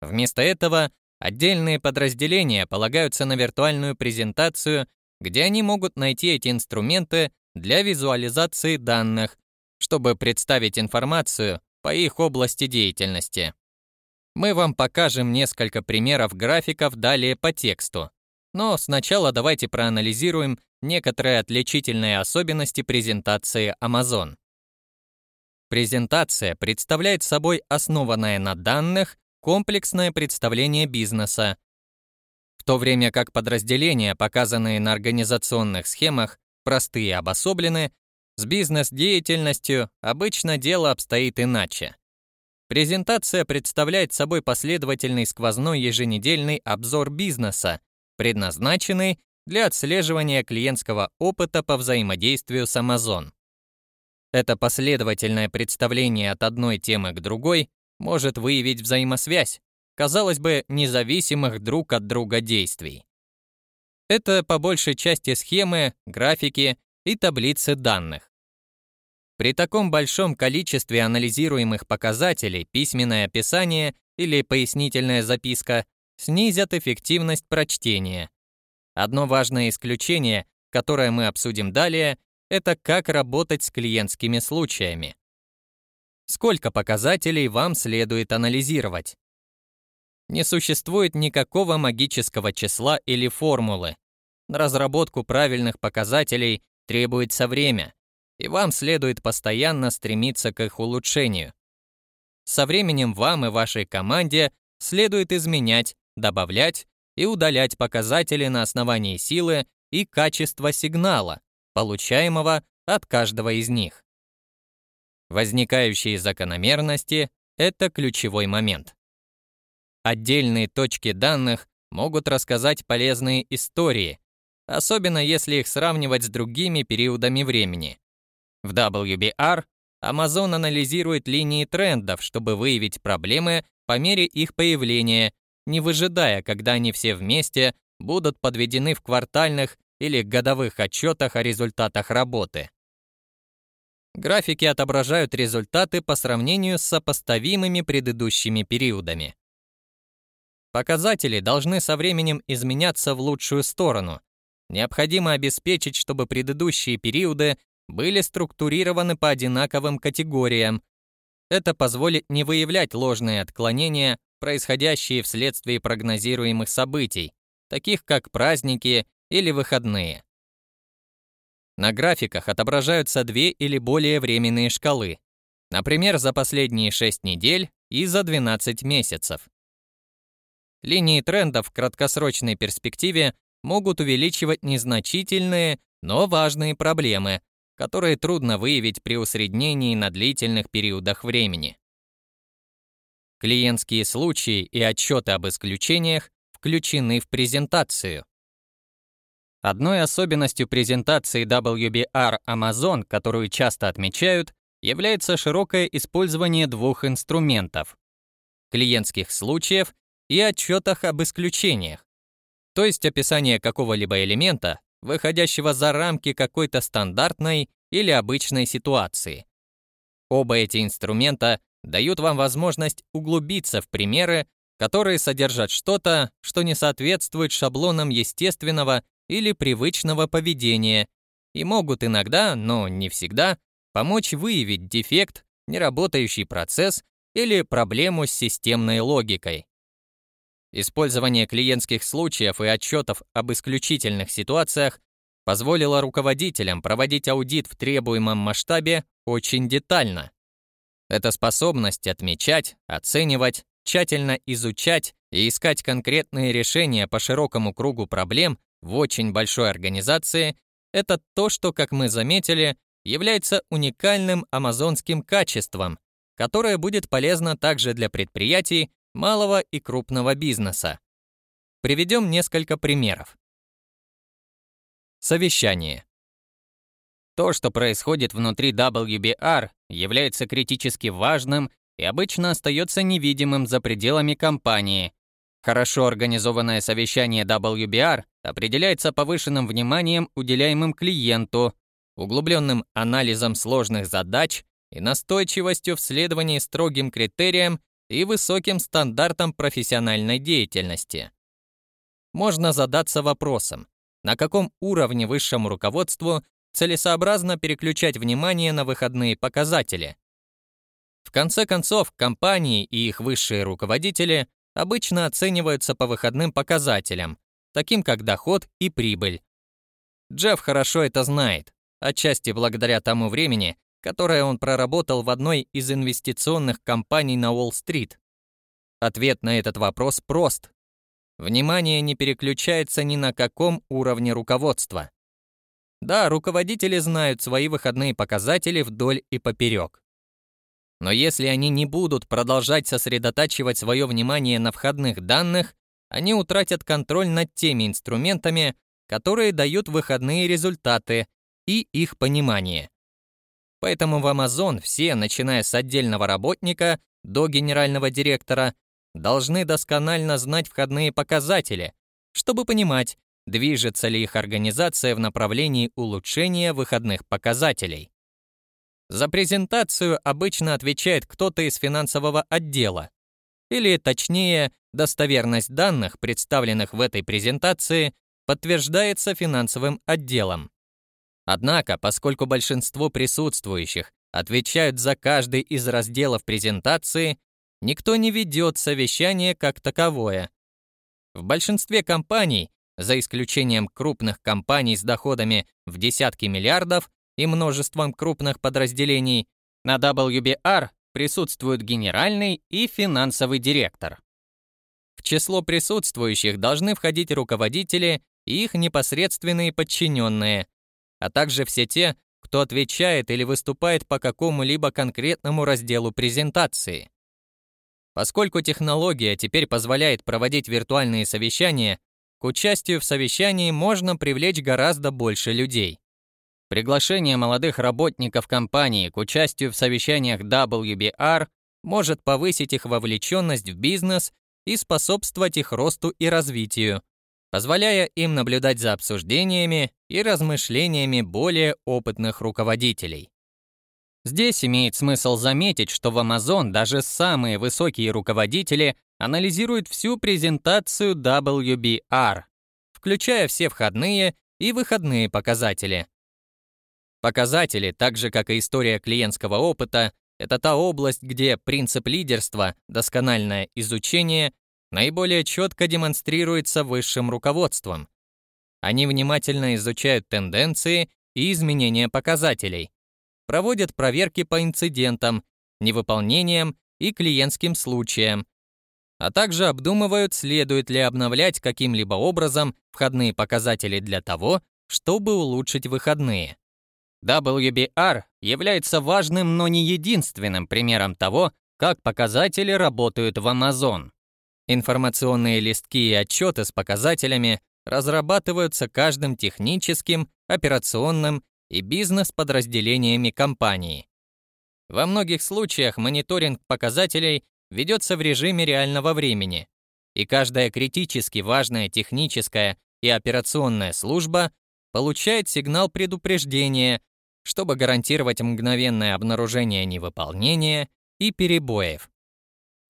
[SPEAKER 1] Вместо этого отдельные подразделения полагаются на виртуальную презентацию, где они могут найти эти инструменты для визуализации данных, чтобы представить информацию по их области деятельности. Мы вам покажем несколько примеров графиков далее по тексту. Но сначала давайте проанализируем некоторые отличительные особенности презентации Amazon. Презентация представляет собой основанное на данных комплексное представление бизнеса, в то время как подразделения, показанные на организационных схемах, простые и обособлены, с бизнес-деятельностью обычно дело обстоит иначе. Презентация представляет собой последовательный сквозной еженедельный обзор бизнеса, предназначенный для отслеживания клиентского опыта по взаимодействию с Amazon. Это последовательное представление от одной темы к другой может выявить взаимосвязь, казалось бы, независимых друг от друга действий. Это по большей части схемы, графики и таблицы данных. При таком большом количестве анализируемых показателей письменное описание или пояснительная записка снизят эффективность прочтения. Одно важное исключение, которое мы обсудим далее, это как работать с клиентскими случаями. Сколько показателей вам следует анализировать? Не существует никакого магического числа или формулы. На разработку правильных показателей требуется время, и вам следует постоянно стремиться к их улучшению. Со временем вам и вашей команде следует изменять, добавлять и удалять показатели на основании силы и качества сигнала, получаемого от каждого из них. Возникающие закономерности — это ключевой момент. Отдельные точки данных могут рассказать полезные истории, особенно если их сравнивать с другими периодами времени. В WBR Amazon анализирует линии трендов, чтобы выявить проблемы по мере их появления, не выжидая, когда они все вместе будут подведены в квартальных или годовых отчетах о результатах работы. Графики отображают результаты по сравнению с сопоставимыми предыдущими периодами. Показатели должны со временем изменяться в лучшую сторону, Необходимо обеспечить, чтобы предыдущие периоды были структурированы по одинаковым категориям. Это позволит не выявлять ложные отклонения, происходящие вследствие прогнозируемых событий, таких как праздники или выходные. На графиках отображаются две или более временные шкалы, например, за последние 6 недель и за 12 месяцев. Линии трендов в краткосрочной перспективе могут увеличивать незначительные, но важные проблемы, которые трудно выявить при усреднении на длительных периодах времени. Клиентские случаи и отчеты об исключениях включены в презентацию. Одной особенностью презентации WBR Amazon, которую часто отмечают, является широкое использование двух инструментов – клиентских случаев и отчетах об исключениях то есть описание какого-либо элемента, выходящего за рамки какой-то стандартной или обычной ситуации. Оба эти инструмента дают вам возможность углубиться в примеры, которые содержат что-то, что не соответствует шаблонам естественного или привычного поведения и могут иногда, но не всегда, помочь выявить дефект, неработающий процесс или проблему с системной логикой. Использование клиентских случаев и отчетов об исключительных ситуациях позволило руководителям проводить аудит в требуемом масштабе очень детально. Эта способность отмечать, оценивать, тщательно изучать и искать конкретные решения по широкому кругу проблем в очень большой организации – это то, что, как мы заметили, является уникальным амазонским качеством, которое будет полезно также для предприятий, малого и крупного бизнеса. Приведем несколько примеров. Совещание. То, что происходит внутри WBR, является критически важным и обычно остается невидимым за пределами компании. Хорошо организованное совещание WBR определяется повышенным вниманием, уделяемым клиенту, углубленным анализом сложных задач и настойчивостью в следовании строгим критериям и высоким стандартам профессиональной деятельности. Можно задаться вопросом, на каком уровне высшему руководству целесообразно переключать внимание на выходные показатели. В конце концов, компании и их высшие руководители обычно оцениваются по выходным показателям, таким как доход и прибыль. Джефф хорошо это знает, отчасти благодаря тому времени, которое он проработал в одной из инвестиционных компаний на Уолл-стрит. Ответ на этот вопрос прост. Внимание не переключается ни на каком уровне руководства. Да, руководители знают свои выходные показатели вдоль и поперек. Но если они не будут продолжать сосредотачивать свое внимание на входных данных, они утратят контроль над теми инструментами, которые дают выходные результаты и их понимание. Поэтому в Amazon все, начиная с отдельного работника до генерального директора, должны досконально знать входные показатели, чтобы понимать, движется ли их организация в направлении улучшения выходных показателей. За презентацию обычно отвечает кто-то из финансового отдела, или точнее, достоверность данных, представленных в этой презентации, подтверждается финансовым отделом. Однако, поскольку большинство присутствующих отвечают за каждый из разделов презентации, никто не ведет совещание как таковое. В большинстве компаний, за исключением крупных компаний с доходами в десятки миллиардов и множеством крупных подразделений, на WBR присутствуют генеральный и финансовый директор. В число присутствующих должны входить руководители и их непосредственные подчиненные, а также все те, кто отвечает или выступает по какому-либо конкретному разделу презентации. Поскольку технология теперь позволяет проводить виртуальные совещания, к участию в совещании можно привлечь гораздо больше людей. Приглашение молодых работников компании к участию в совещаниях WBR может повысить их вовлеченность в бизнес и способствовать их росту и развитию, позволяя им наблюдать за обсуждениями и размышлениями более опытных руководителей. Здесь имеет смысл заметить, что в Amazon даже самые высокие руководители анализируют всю презентацию WBR, включая все входные и выходные показатели. Показатели, так же как и история клиентского опыта, это та область, где принцип лидерства, доскональное изучение наиболее четко демонстрируется высшим руководством. Они внимательно изучают тенденции и изменения показателей, проводят проверки по инцидентам, невыполнениям и клиентским случаям, а также обдумывают, следует ли обновлять каким-либо образом входные показатели для того, чтобы улучшить выходные. WBR является важным, но не единственным примером того, как показатели работают в Amazon. Информационные листки и отчеты с показателями разрабатываются каждым техническим, операционным и бизнес-подразделениями компании. Во многих случаях мониторинг показателей ведется в режиме реального времени, и каждая критически важная техническая и операционная служба получает сигнал предупреждения, чтобы гарантировать мгновенное обнаружение невыполнения и перебоев.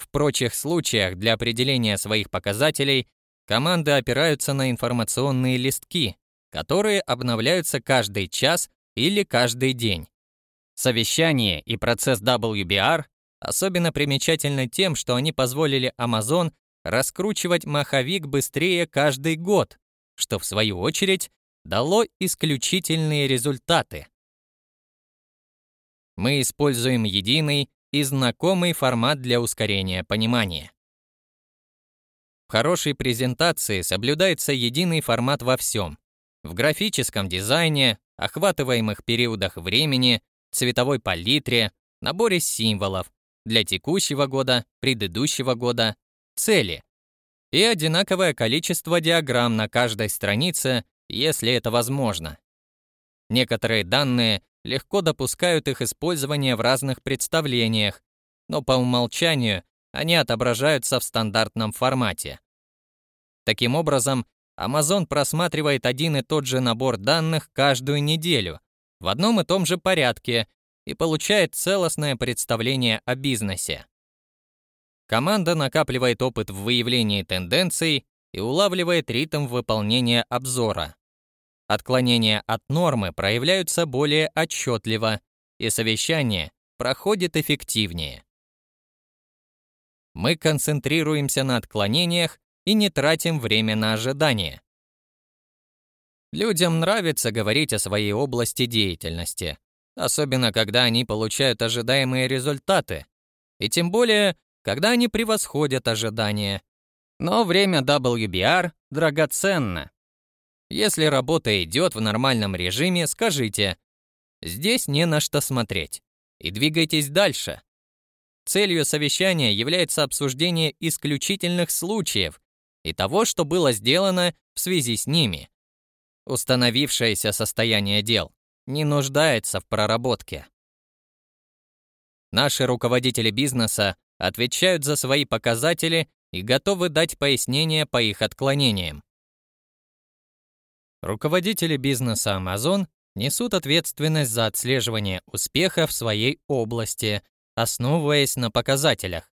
[SPEAKER 1] В прочих случаях для определения своих показателей команды опираются на информационные листки, которые обновляются каждый час или каждый день. Совещание и процесс WBR особенно примечательны тем, что они позволили Amazon раскручивать маховик быстрее каждый год, что в свою очередь дало исключительные результаты. Мы используем единый и знакомый формат для ускорения понимания. В хорошей презентации соблюдается единый формат во всем. В графическом дизайне, охватываемых периодах времени, цветовой палитре, наборе символов для текущего года, предыдущего года, цели и одинаковое количество диаграмм на каждой странице, если это возможно. Некоторые данные легко допускают их использование в разных представлениях, но по умолчанию они отображаются в стандартном формате. Таким образом, Amazon просматривает один и тот же набор данных каждую неделю, в одном и том же порядке и получает целостное представление о бизнесе. Команда накапливает опыт в выявлении тенденций и улавливает ритм выполнения обзора. Отклонения от нормы проявляются более отчетливо, и совещание проходит эффективнее. Мы концентрируемся на отклонениях и не тратим время на ожидание. Людям нравится говорить о своей области деятельности, особенно когда они получают ожидаемые результаты, и тем более, когда они превосходят ожидания. Но время WBR драгоценно. Если работа идет в нормальном режиме, скажите «здесь не на что смотреть» и двигайтесь дальше. Целью совещания является обсуждение исключительных случаев и того, что было сделано в связи с ними. Установившееся состояние дел не нуждается в проработке. Наши руководители бизнеса отвечают за свои показатели и готовы дать пояснения по их отклонениям. Руководители бизнеса Amazon несут ответственность за отслеживание успеха в своей области, основываясь на показателях.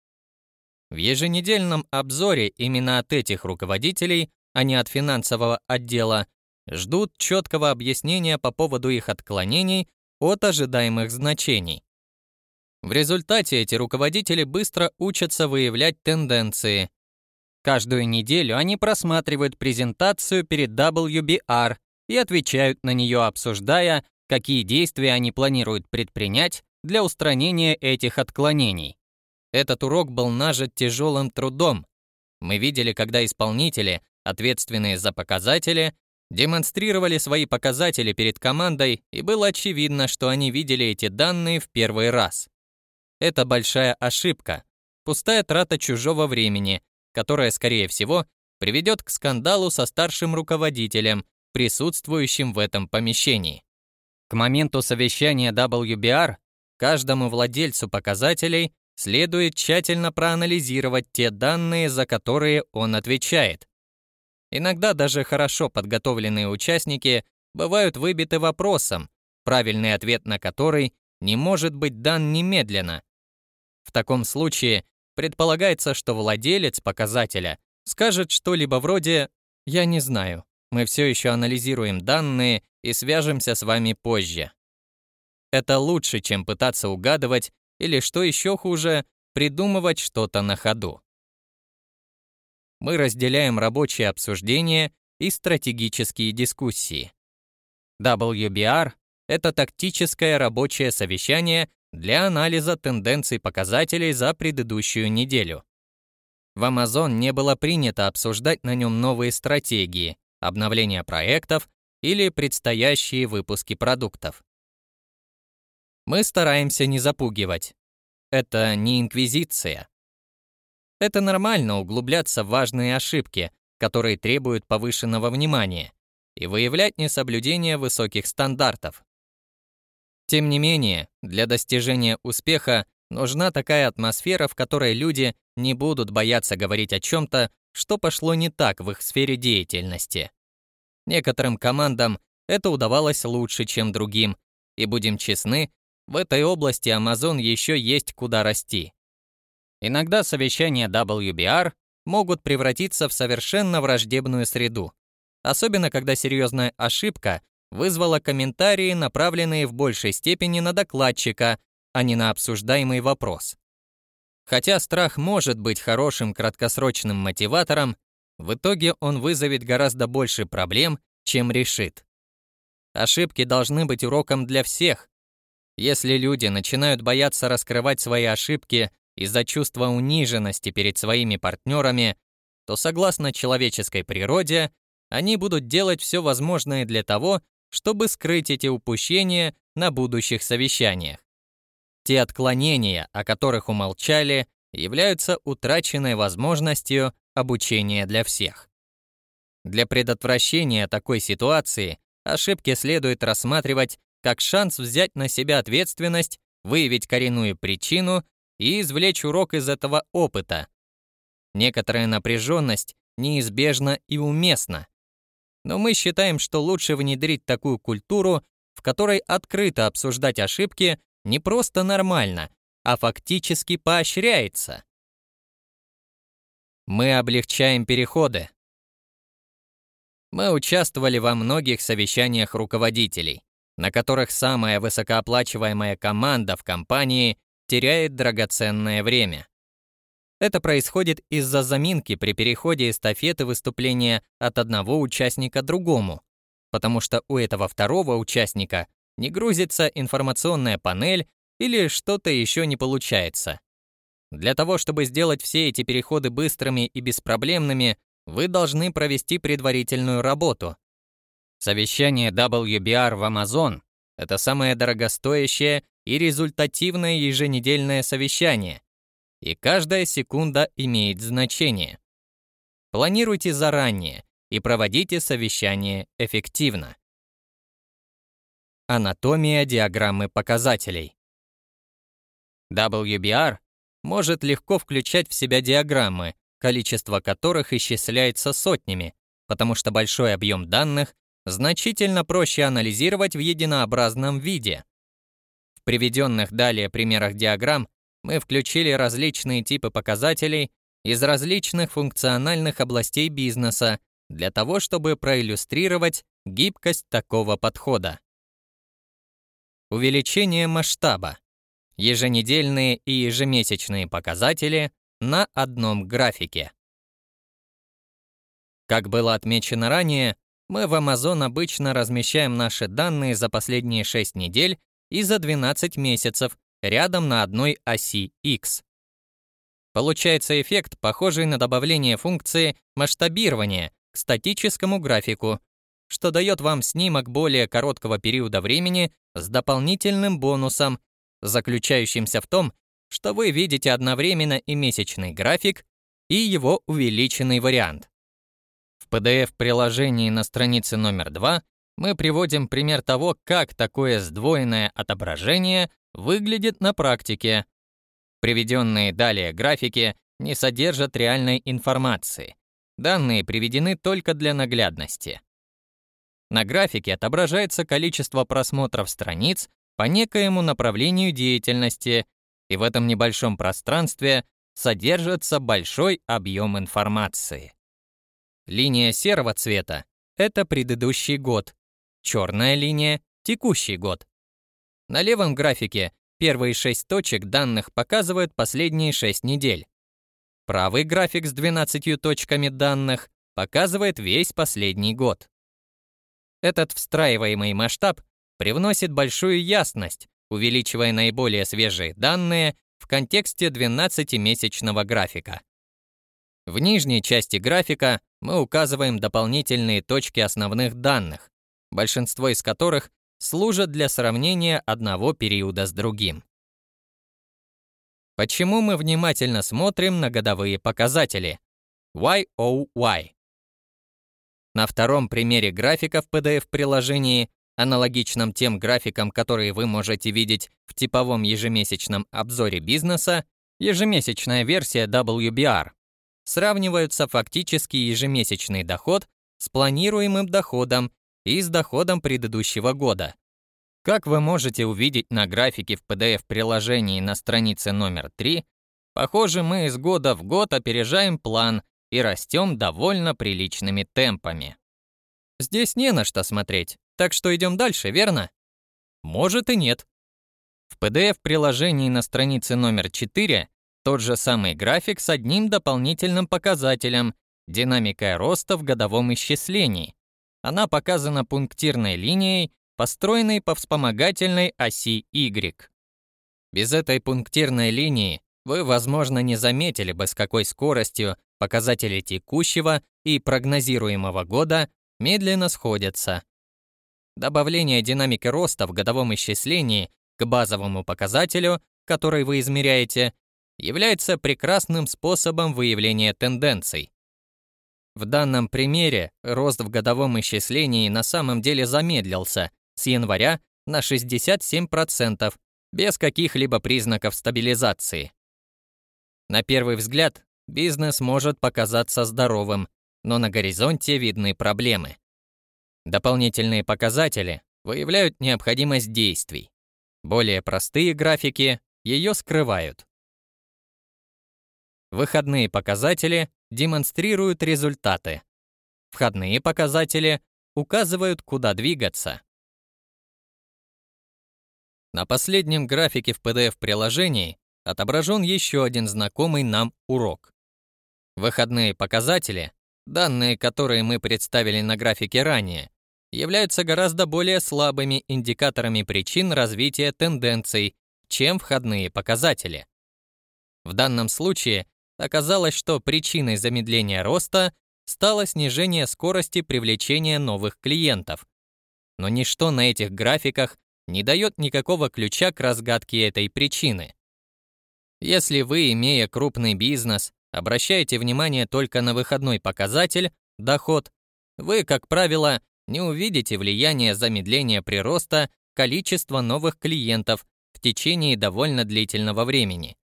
[SPEAKER 1] В еженедельном обзоре именно от этих руководителей, а не от финансового отдела, ждут четкого объяснения по поводу их отклонений от ожидаемых значений. В результате эти руководители быстро учатся выявлять тенденции. Каждую неделю они просматривают презентацию перед WBR и отвечают на нее, обсуждая, какие действия они планируют предпринять для устранения этих отклонений. Этот урок был нажит тяжелым трудом. Мы видели, когда исполнители, ответственные за показатели, демонстрировали свои показатели перед командой, и было очевидно, что они видели эти данные в первый раз. Это большая ошибка, пустая трата чужого времени, которая, скорее всего, приведет к скандалу со старшим руководителем, присутствующим в этом помещении. К моменту совещания WBR каждому владельцу показателей следует тщательно проанализировать те данные, за которые он отвечает, Иногда даже хорошо подготовленные участники бывают выбиты вопросом, правильный ответ на который не может быть дан немедленно. В таком случае предполагается, что владелец показателя скажет что-либо вроде «Я не знаю, мы все еще анализируем данные и свяжемся с вами позже». Это лучше, чем пытаться угадывать или, что еще хуже, придумывать что-то на ходу мы разделяем рабочие обсуждения и стратегические дискуссии. WBR — это тактическое рабочее совещание для анализа тенденций показателей за предыдущую неделю. В Amazon не было принято обсуждать на нем новые стратегии, обновления проектов или предстоящие выпуски продуктов. Мы стараемся не запугивать. Это не инквизиция. Это нормально углубляться в важные ошибки, которые требуют повышенного внимания, и выявлять несоблюдение высоких стандартов. Тем не менее, для достижения успеха нужна такая атмосфера, в которой люди не будут бояться говорить о чем-то, что пошло не так в их сфере деятельности. Некоторым командам это удавалось лучше, чем другим, и будем честны, в этой области Amazon еще есть куда расти. Иногда совещания WBR могут превратиться в совершенно враждебную среду, особенно когда серьезная ошибка вызвала комментарии, направленные в большей степени на докладчика, а не на обсуждаемый вопрос. Хотя страх может быть хорошим краткосрочным мотиватором, в итоге он вызовет гораздо больше проблем, чем решит. Ошибки должны быть уроком для всех. Если люди начинают бояться раскрывать свои ошибки из-за чувства униженности перед своими партнерами, то согласно человеческой природе, они будут делать все возможное для того, чтобы скрыть эти упущения на будущих совещаниях. Те отклонения, о которых умолчали, являются утраченной возможностью обучения для всех. Для предотвращения такой ситуации ошибки следует рассматривать как шанс взять на себя ответственность, выявить коренную причину и извлечь урок из этого опыта. Некоторая напряженность неизбежна и уместна. Но мы считаем, что лучше внедрить такую культуру, в которой открыто обсуждать ошибки не просто нормально, а фактически поощряется. Мы облегчаем переходы. Мы участвовали во многих совещаниях руководителей, на которых самая высокооплачиваемая команда в компании теряет драгоценное время. Это происходит из-за заминки при переходе эстафеты выступления от одного участника другому, потому что у этого второго участника не грузится информационная панель или что-то еще не получается. Для того, чтобы сделать все эти переходы быстрыми и беспроблемными, вы должны провести предварительную работу. Совещание WBR в Amazon — это самое дорогостоящее и результативное еженедельное совещание, и каждая секунда имеет значение. Планируйте заранее и проводите совещание эффективно. Анатомия диаграммы показателей. WBR может легко включать в себя диаграммы, количество которых исчисляется сотнями, потому что большой объем данных значительно проще анализировать в единообразном виде. В приведенных далее примерах диаграмм мы включили различные типы показателей из различных функциональных областей бизнеса для того, чтобы проиллюстрировать гибкость такого подхода. Увеличение масштаба. Еженедельные и ежемесячные показатели на одном графике. Как было отмечено ранее, мы в Amazon обычно размещаем наши данные за последние 6 недель и за 12 месяцев рядом на одной оси X. Получается эффект, похожий на добавление функции масштабирования к статическому графику, что дает вам снимок более короткого периода времени с дополнительным бонусом, заключающимся в том, что вы видите одновременно и месячный график, и его увеличенный вариант. В PDF-приложении на странице номер 2 мы приводим пример того, как такое сдвоенное отображение выглядит на практике. Приведенные далее графики не содержат реальной информации. Данные приведены только для наглядности. На графике отображается количество просмотров страниц по некоему направлению деятельности, и в этом небольшом пространстве содержится большой объем информации. Линия серого цвета — это предыдущий год, черная линия — текущий год. На левом графике первые шесть точек данных показывают последние шесть недель. Правый график с 12 точками данных показывает весь последний год. Этот встраиваемый масштаб привносит большую ясность, увеличивая наиболее свежие данные в контексте 12-месячного графика. В нижней части графика мы указываем дополнительные точки основных данных, большинство из которых служат для сравнения одного периода с другим. Почему мы внимательно смотрим на годовые показатели? YOY. На втором примере графика в PDF-приложении, аналогичном тем графикам, которые вы можете видеть в типовом ежемесячном обзоре бизнеса, ежемесячная версия WBR, сравниваются фактически ежемесячный доход с планируемым доходом и с доходом предыдущего года. Как вы можете увидеть на графике в PDF-приложении на странице номер 3, похоже, мы из года в год опережаем план и растем довольно приличными темпами. Здесь не на что смотреть, так что идем дальше, верно? Может и нет. В PDF-приложении на странице номер 4 тот же самый график с одним дополнительным показателем – динамикой роста в годовом исчислении. Она показана пунктирной линией построенный по вспомогательной оси Y. Без этой пунктирной линии вы, возможно, не заметили бы, с какой скоростью показатели текущего и прогнозируемого года медленно сходятся. Добавление динамики роста в годовом исчислении к базовому показателю, который вы измеряете, является прекрасным способом выявления тенденций. В данном примере рост в годовом исчислении на самом деле замедлился с января на 67%, без каких-либо признаков стабилизации. На первый взгляд, бизнес может показаться здоровым, но на горизонте видны проблемы. Дополнительные показатели, выявляют необходимость действий. Более простые графики ее скрывают. Выходные показатели демонстрируют результаты. Входные показатели указывают, куда двигаться. На последнем графике в PDF-приложении отображен еще один знакомый нам урок. Выходные показатели, данные, которые мы представили на графике ранее, являются гораздо более слабыми индикаторами причин развития тенденций, чем входные показатели. В данном случае оказалось, что причиной замедления роста стало снижение скорости привлечения новых клиентов. Но ничто на этих графиках не дает никакого ключа к разгадке этой причины. Если вы, имея крупный бизнес, обращаете внимание только на выходной показатель, доход, вы, как правило, не увидите влияние замедления прироста количества новых клиентов в течение довольно длительного времени.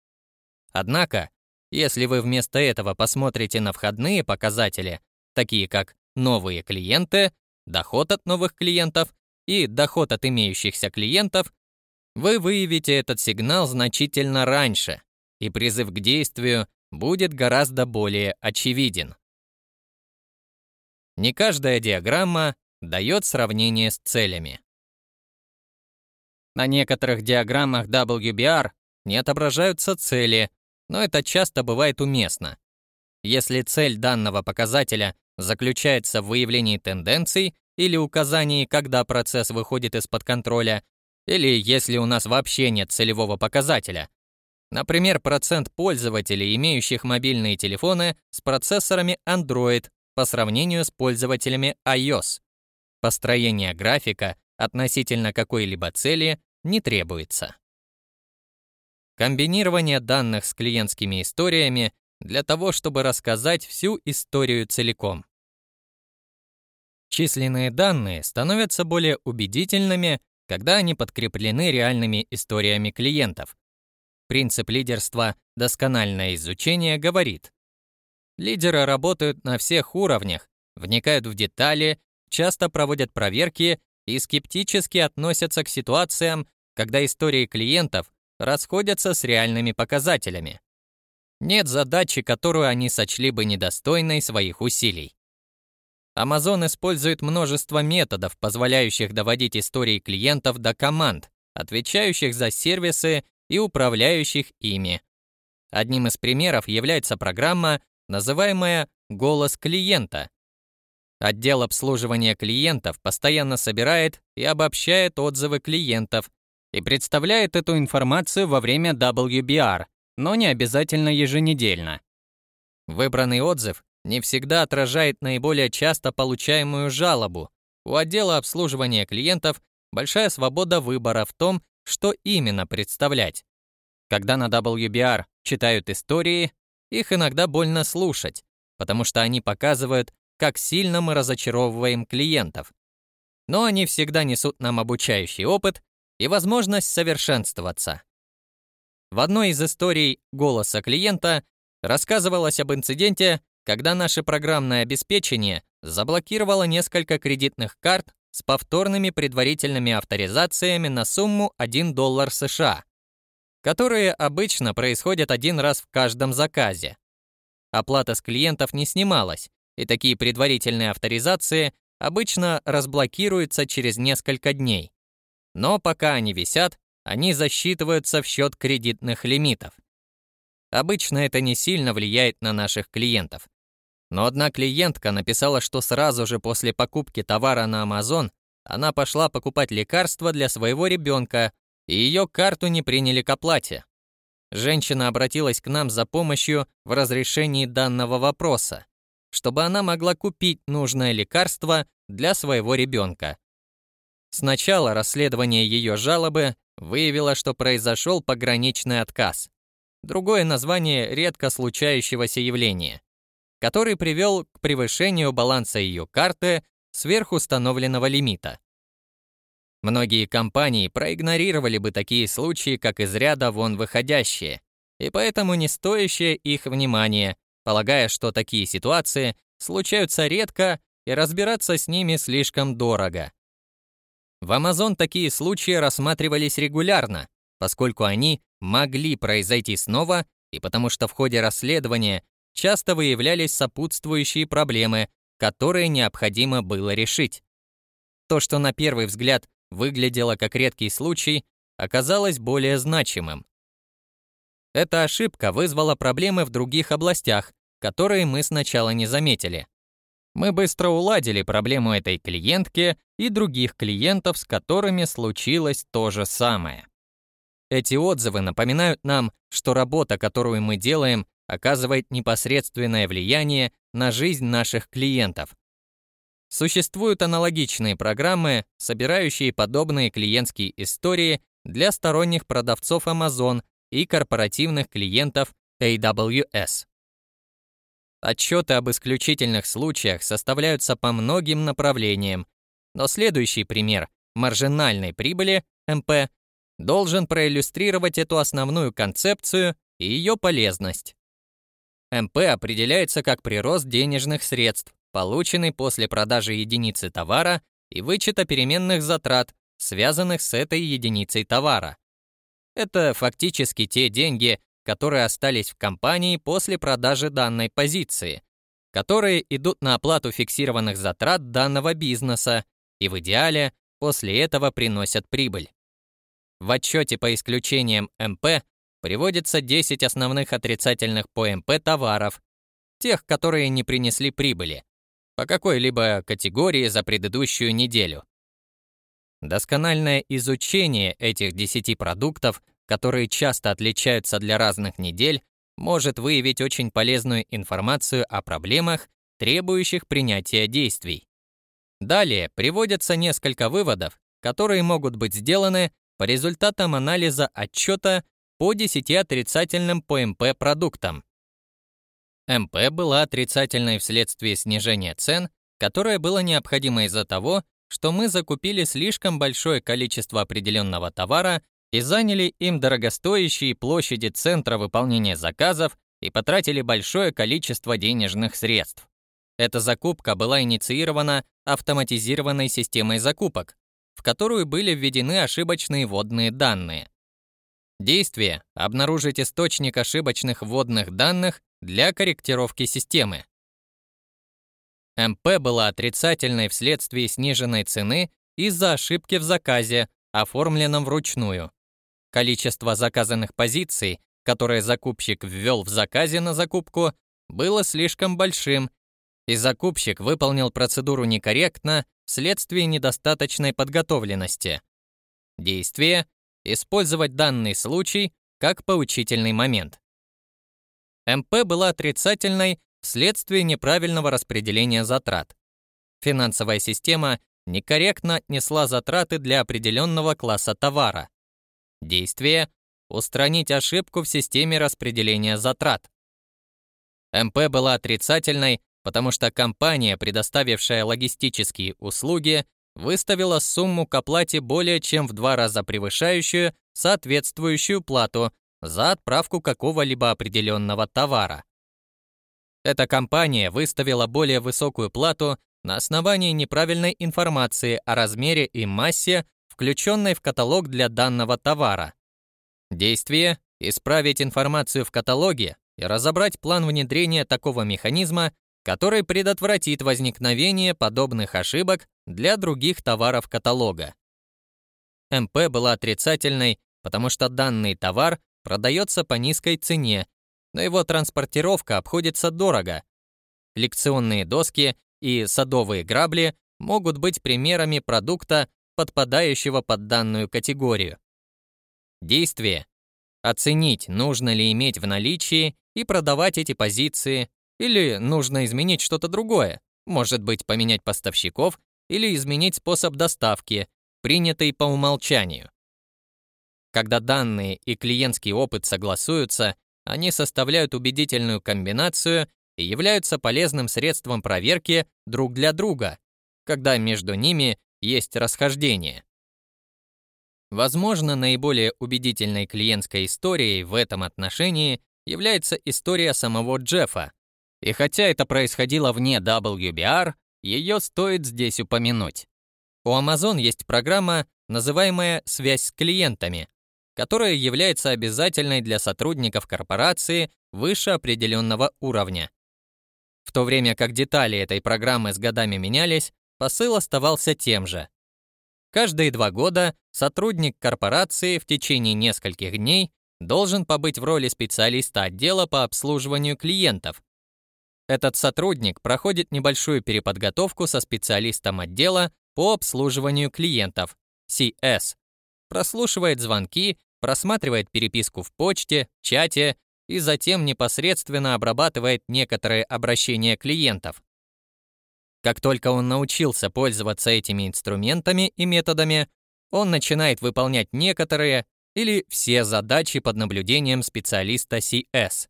[SPEAKER 1] Однако, если вы вместо этого посмотрите на входные показатели, такие как новые клиенты, доход от новых клиентов и доход от имеющихся клиентов, вы выявите этот сигнал значительно раньше, и призыв к действию будет гораздо более очевиден. Не каждая диаграмма дает сравнение с целями. На некоторых диаграммах WBR не отображаются цели, но это часто бывает уместно. Если цель данного показателя заключается в выявлении тенденций, или указании, когда процесс выходит из-под контроля, или если у нас вообще нет целевого показателя. Например, процент пользователей, имеющих мобильные телефоны с процессорами Android по сравнению с пользователями iOS. Построение графика относительно какой-либо цели не требуется. Комбинирование данных с клиентскими историями для того, чтобы рассказать всю историю целиком. Численные данные становятся более убедительными, когда они подкреплены реальными историями клиентов. Принцип лидерства «доскональное изучение» говорит, лидеры работают на всех уровнях, вникают в детали, часто проводят проверки и скептически относятся к ситуациям, когда истории клиентов расходятся с реальными показателями. Нет задачи, которую они сочли бы недостойной своих усилий. Amazon использует множество методов, позволяющих доводить истории клиентов до команд, отвечающих за сервисы и управляющих ими. Одним из примеров является программа, называемая «Голос клиента». Отдел обслуживания клиентов постоянно собирает и обобщает отзывы клиентов и представляет эту информацию во время WBR, но не обязательно еженедельно. Выбранный отзыв не всегда отражает наиболее часто получаемую жалобу. У отдела обслуживания клиентов большая свобода выбора в том, что именно представлять. Когда на WBR читают истории, их иногда больно слушать, потому что они показывают, как сильно мы разочаровываем клиентов. Но они всегда несут нам обучающий опыт и возможность совершенствоваться. В одной из историй «Голоса клиента» рассказывалось об инциденте, когда наше программное обеспечение заблокировало несколько кредитных карт с повторными предварительными авторизациями на сумму 1 доллар США, которые обычно происходят один раз в каждом заказе. Оплата с клиентов не снималась, и такие предварительные авторизации обычно разблокируются через несколько дней. Но пока они висят, они засчитываются в счет кредитных лимитов. Обычно это не сильно влияет на наших клиентов. Но одна клиентка написала, что сразу же после покупки товара на Amazon она пошла покупать лекарства для своего ребенка, и ее карту не приняли к оплате. Женщина обратилась к нам за помощью в разрешении данного вопроса, чтобы она могла купить нужное лекарство для своего ребенка. Сначала расследование ее жалобы выявило, что произошел пограничный отказ. Другое название редко случающегося явления который привел к превышению баланса ее карты сверх установленного лимита. Многие компании проигнорировали бы такие случаи, как из ряда вон выходящие, и поэтому не стоящее их внимания, полагая, что такие ситуации случаются редко и разбираться с ними слишком дорого. В Amazon такие случаи рассматривались регулярно, поскольку они могли произойти снова и потому что в ходе расследования часто выявлялись сопутствующие проблемы, которые необходимо было решить. То, что на первый взгляд выглядело как редкий случай, оказалось более значимым. Эта ошибка вызвала проблемы в других областях, которые мы сначала не заметили. Мы быстро уладили проблему этой клиентки и других клиентов, с которыми случилось то же самое. Эти отзывы напоминают нам, что работа, которую мы делаем, оказывает непосредственное влияние на жизнь наших клиентов. Существуют аналогичные программы, собирающие подобные клиентские истории для сторонних продавцов Amazon и корпоративных клиентов AWS. Отчеты об исключительных случаях составляются по многим направлениям, но следующий пример маржинальной прибыли, МП, должен проиллюстрировать эту основную концепцию и ее полезность. МП определяется как прирост денежных средств, полученный после продажи единицы товара и вычета переменных затрат, связанных с этой единицей товара. Это фактически те деньги, которые остались в компании после продажи данной позиции, которые идут на оплату фиксированных затрат данного бизнеса и в идеале после этого приносят прибыль. В отчете по исключениям МП приводится 10 основных отрицательных по МП товаров, тех, которые не принесли прибыли, по какой-либо категории за предыдущую неделю. Доскональное изучение этих 10 продуктов, которые часто отличаются для разных недель, может выявить очень полезную информацию о проблемах, требующих принятия действий. Далее приводятся несколько выводов, которые могут быть сделаны по результатам анализа отчета по 10 отрицательным по МП продуктам. МП была отрицательной вследствие снижения цен, которое было необходимо из-за того, что мы закупили слишком большое количество определенного товара и заняли им дорогостоящие площади центра выполнения заказов и потратили большое количество денежных средств. Эта закупка была инициирована автоматизированной системой закупок, в которую были введены ошибочные вводные данные. Действие — обнаружить источник ошибочных вводных данных для корректировки системы. МП была отрицательной вследствие сниженной цены из-за ошибки в заказе, оформленном вручную. Количество заказанных позиций, которые закупщик ввел в заказе на закупку, было слишком большим, и закупщик выполнил процедуру некорректно вследствие недостаточной подготовленности. Действие — использовать данный случай как поучительный момент. МП была отрицательной вследствие неправильного распределения затрат. Финансовая система некорректно отнесла затраты для определенного класса товара. Действие — устранить ошибку в системе распределения затрат. МП была отрицательной, потому что компания, предоставившая логистические услуги, выставила сумму к оплате более чем в два раза превышающую соответствующую плату за отправку какого-либо определенного товара. Эта компания выставила более высокую плату на основании неправильной информации о размере и массе, включенной в каталог для данного товара. Действие — исправить информацию в каталоге и разобрать план внедрения такого механизма, который предотвратит возникновение подобных ошибок для других товаров каталога. МП была отрицательной, потому что данный товар продается по низкой цене но его транспортировка обходится дорого. Лекционные доски и садовые грабли могут быть примерами продукта, подпадающего под данную категорию. Действие. Оценить, нужно ли иметь в наличии и продавать эти позиции, или нужно изменить что-то другое, может быть, поменять поставщиков или изменить способ доставки, принятый по умолчанию. Когда данные и клиентский опыт согласуются, они составляют убедительную комбинацию и являются полезным средством проверки друг для друга, когда между ними есть расхождение. Возможно, наиболее убедительной клиентской историей в этом отношении является история самого Джеффа. И хотя это происходило вне WBR, ее стоит здесь упомянуть. У Amazon есть программа, называемая «Связь с клиентами», которая является обязательной для сотрудников корпорации выше определенного уровня. В то время как детали этой программы с годами менялись, посыл оставался тем же. Каждые два года сотрудник корпорации в течение нескольких дней должен побыть в роли специалиста отдела по обслуживанию клиентов. Этот сотрудник проходит небольшую переподготовку со специалистом отдела по обслуживанию клиентов, CS, прослушивает звонки, просматривает переписку в почте, чате и затем непосредственно обрабатывает некоторые обращения клиентов. Как только он научился пользоваться этими инструментами и методами, он начинает выполнять некоторые или все задачи под наблюдением специалиста CS.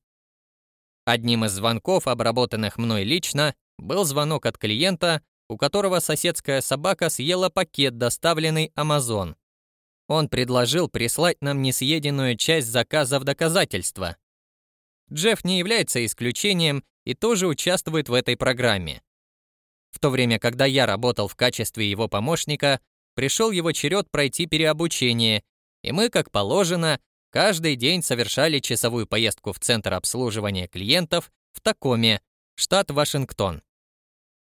[SPEAKER 1] Одним из звонков, обработанных мной лично, был звонок от клиента, у которого соседская собака съела пакет, доставленный Amazon. Он предложил прислать нам несъеденную часть заказа в доказательство. Джефф не является исключением и тоже участвует в этой программе. В то время, когда я работал в качестве его помощника, пришел его черед пройти переобучение, и мы, как положено, каждый день совершали часовую поездку в Центр обслуживания клиентов в Такоме, штат Вашингтон.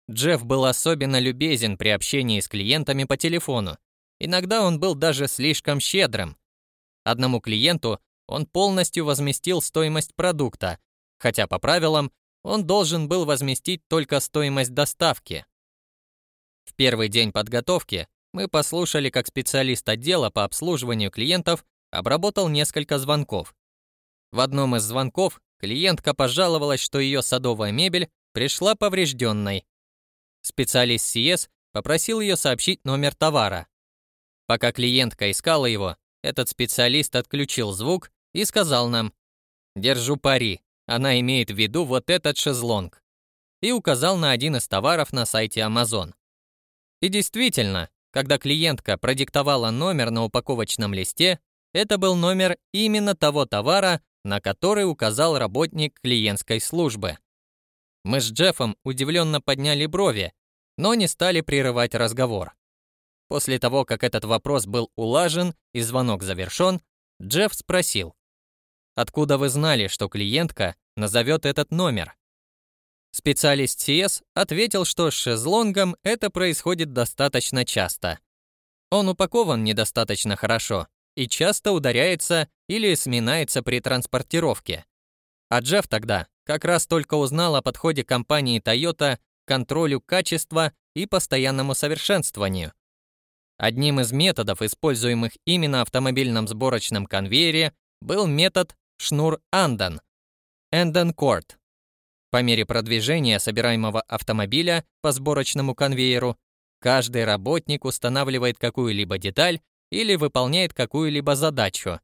[SPEAKER 1] Джефф был особенно любезен при общении с клиентами по телефону. Иногда он был даже слишком щедрым. Одному клиенту он полностью возместил стоимость продукта, хотя по правилам он должен был возместить только стоимость доставки. В первый день подготовки мы послушали, как специалист отдела по обслуживанию клиентов обработал несколько звонков. В одном из звонков клиентка пожаловалась, что ее садовая мебель пришла поврежденной. Специалист CS попросил ее сообщить номер товара. Пока клиентка искала его, этот специалист отключил звук и сказал нам «Держу пари, она имеет в виду вот этот шезлонг» и указал на один из товаров на сайте Amazon. И действительно, когда клиентка продиктовала номер на упаковочном листе, это был номер именно того товара, на который указал работник клиентской службы. Мы с Джеффом удивленно подняли брови, но не стали прерывать разговор. После того, как этот вопрос был улажен и звонок завершен, Джефф спросил, «Откуда вы знали, что клиентка назовет этот номер?» Специалист CS ответил, что с шезлонгом это происходит достаточно часто. Он упакован недостаточно хорошо и часто ударяется или сминается при транспортировке. А Джефф тогда как раз только узнал о подходе компании Toyota к контролю качества и постоянному совершенствованию. Одним из методов, используемых именно на автомобильном сборочном конвейере, был метод шнур-анден, энден-корд. По мере продвижения собираемого автомобиля по сборочному конвейеру, каждый работник устанавливает какую-либо деталь или выполняет какую-либо задачу.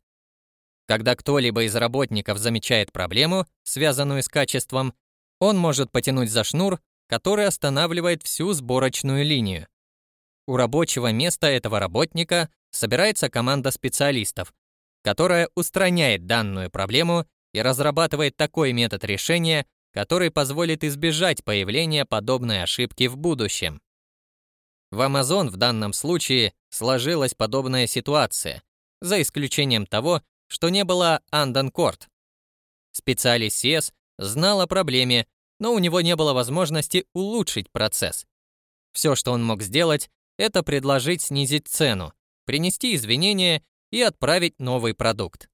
[SPEAKER 1] Когда кто-либо из работников замечает проблему, связанную с качеством, он может потянуть за шнур, который останавливает всю сборочную линию. У рабочего места этого работника собирается команда специалистов, которая устраняет данную проблему и разрабатывает такой метод решения, который позволит избежать появления подобной ошибки в будущем. В Amazon в данном случае сложилась подобная ситуация, за исключением того, что не было Анденкорт. Специалист CS знал о проблеме, но у него не было возможности улучшить процесс. Все, что он мог сделать, это предложить снизить цену, принести извинения и отправить новый продукт.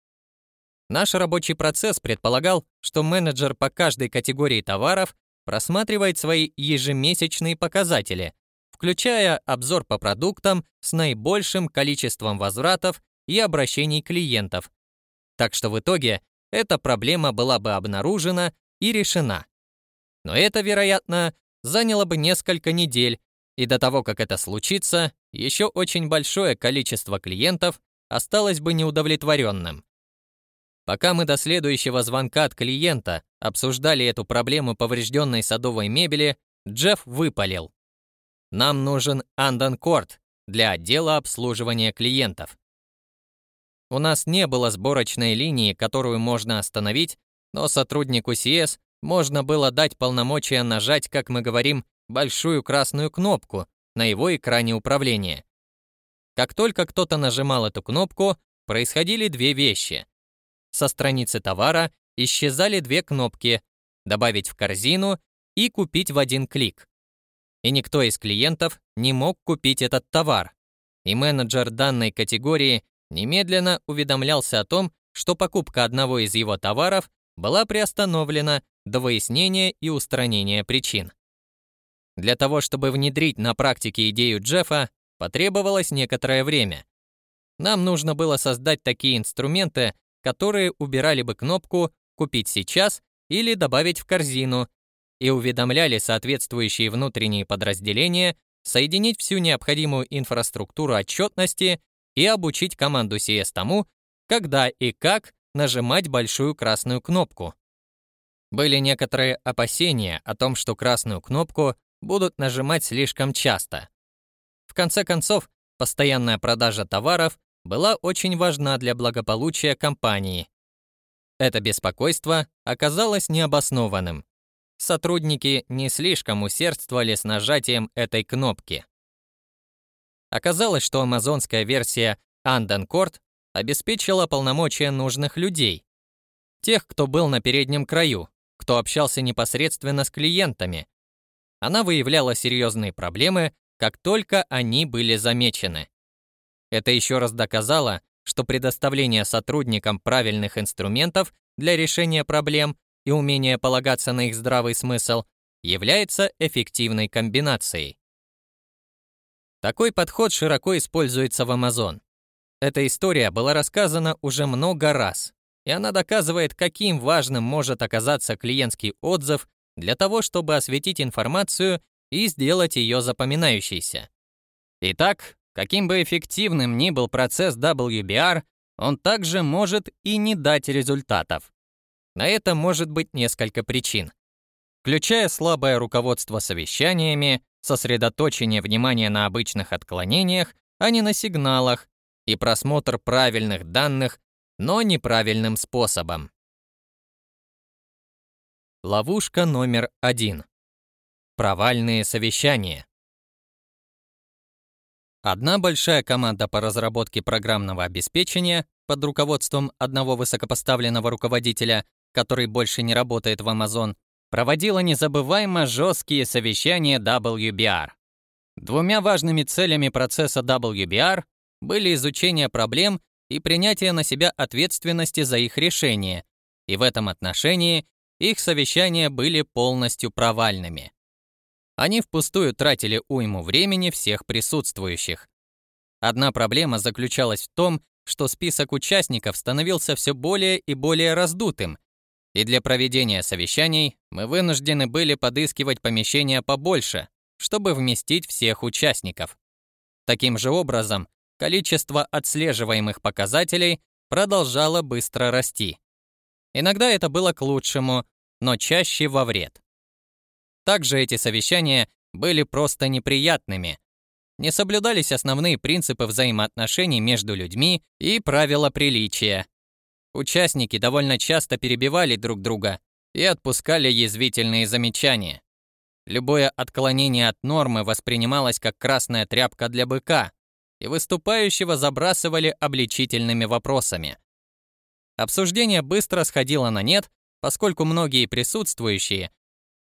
[SPEAKER 1] Наш рабочий процесс предполагал, что менеджер по каждой категории товаров просматривает свои ежемесячные показатели, включая обзор по продуктам с наибольшим количеством возвратов и обращений клиентов. Так что в итоге эта проблема была бы обнаружена и решена. Но это, вероятно, заняло бы несколько недель, и до того, как это случится, еще очень большое количество клиентов осталось бы неудовлетворенным. Пока мы до следующего звонка от клиента обсуждали эту проблему поврежденной садовой мебели, Джефф выпалил. Нам нужен Анденкорт для отдела обслуживания клиентов. У нас не было сборочной линии, которую можно остановить, но сотруднику CS можно было дать полномочия нажать, как мы говорим, большую красную кнопку, на его экране управления. Как только кто-то нажимал эту кнопку, происходили две вещи. Со страницы товара исчезали две кнопки «Добавить в корзину» и «Купить в один клик». И никто из клиентов не мог купить этот товар. И менеджер данной категории немедленно уведомлялся о том, что покупка одного из его товаров была приостановлена до выяснения и устранения причин. Для того, чтобы внедрить на практике идею Джеффа, потребовалось некоторое время. Нам нужно было создать такие инструменты, которые убирали бы кнопку «Купить сейчас» или «Добавить в корзину» и уведомляли соответствующие внутренние подразделения соединить всю необходимую инфраструктуру отчетности и обучить команду CS тому, когда и как нажимать большую красную кнопку. Были некоторые опасения о том, что красную кнопку будут нажимать слишком часто. В конце концов, постоянная продажа товаров была очень важна для благополучия компании. Это беспокойство оказалось необоснованным. Сотрудники не слишком усердствовали с нажатием этой кнопки. Оказалось, что амазонская версия Andencourt обеспечила полномочия нужных людей. Тех, кто был на переднем краю, кто общался непосредственно с клиентами. Она выявляла серьезные проблемы, как только они были замечены. Это еще раз доказало, что предоставление сотрудникам правильных инструментов для решения проблем и умение полагаться на их здравый смысл является эффективной комбинацией. Такой подход широко используется в Amazon. Эта история была рассказана уже много раз, и она доказывает, каким важным может оказаться клиентский отзыв для того, чтобы осветить информацию и сделать ее запоминающейся. Итак, каким бы эффективным ни был процесс WBR, он также может и не дать результатов. На это может быть несколько причин. Включая слабое руководство совещаниями, сосредоточение внимания на обычных отклонениях, а не на сигналах, и просмотр правильных данных, но неправильным способом. Ловушка номер один. Провальные совещания. Одна большая команда по разработке программного обеспечения под руководством одного высокопоставленного руководителя, который больше не работает в Amazon, проводила незабываемо жесткие совещания WBR. Двумя важными целями процесса WBR были изучение проблем и принятие на себя ответственности за их решение, и в этом отношении их совещания были полностью провальными. Они впустую тратили уйму времени всех присутствующих. Одна проблема заключалась в том, что список участников становился все более и более раздутым, и для проведения совещаний мы вынуждены были подыскивать помещения побольше, чтобы вместить всех участников. Таким же образом, количество отслеживаемых показателей продолжало быстро расти. Иногда это было к лучшему, но чаще во вред. Также эти совещания были просто неприятными. Не соблюдались основные принципы взаимоотношений между людьми и правила приличия. Участники довольно часто перебивали друг друга и отпускали язвительные замечания. Любое отклонение от нормы воспринималось как красная тряпка для быка, и выступающего забрасывали обличительными вопросами. Обсуждение быстро сходило на нет, поскольку многие присутствующие,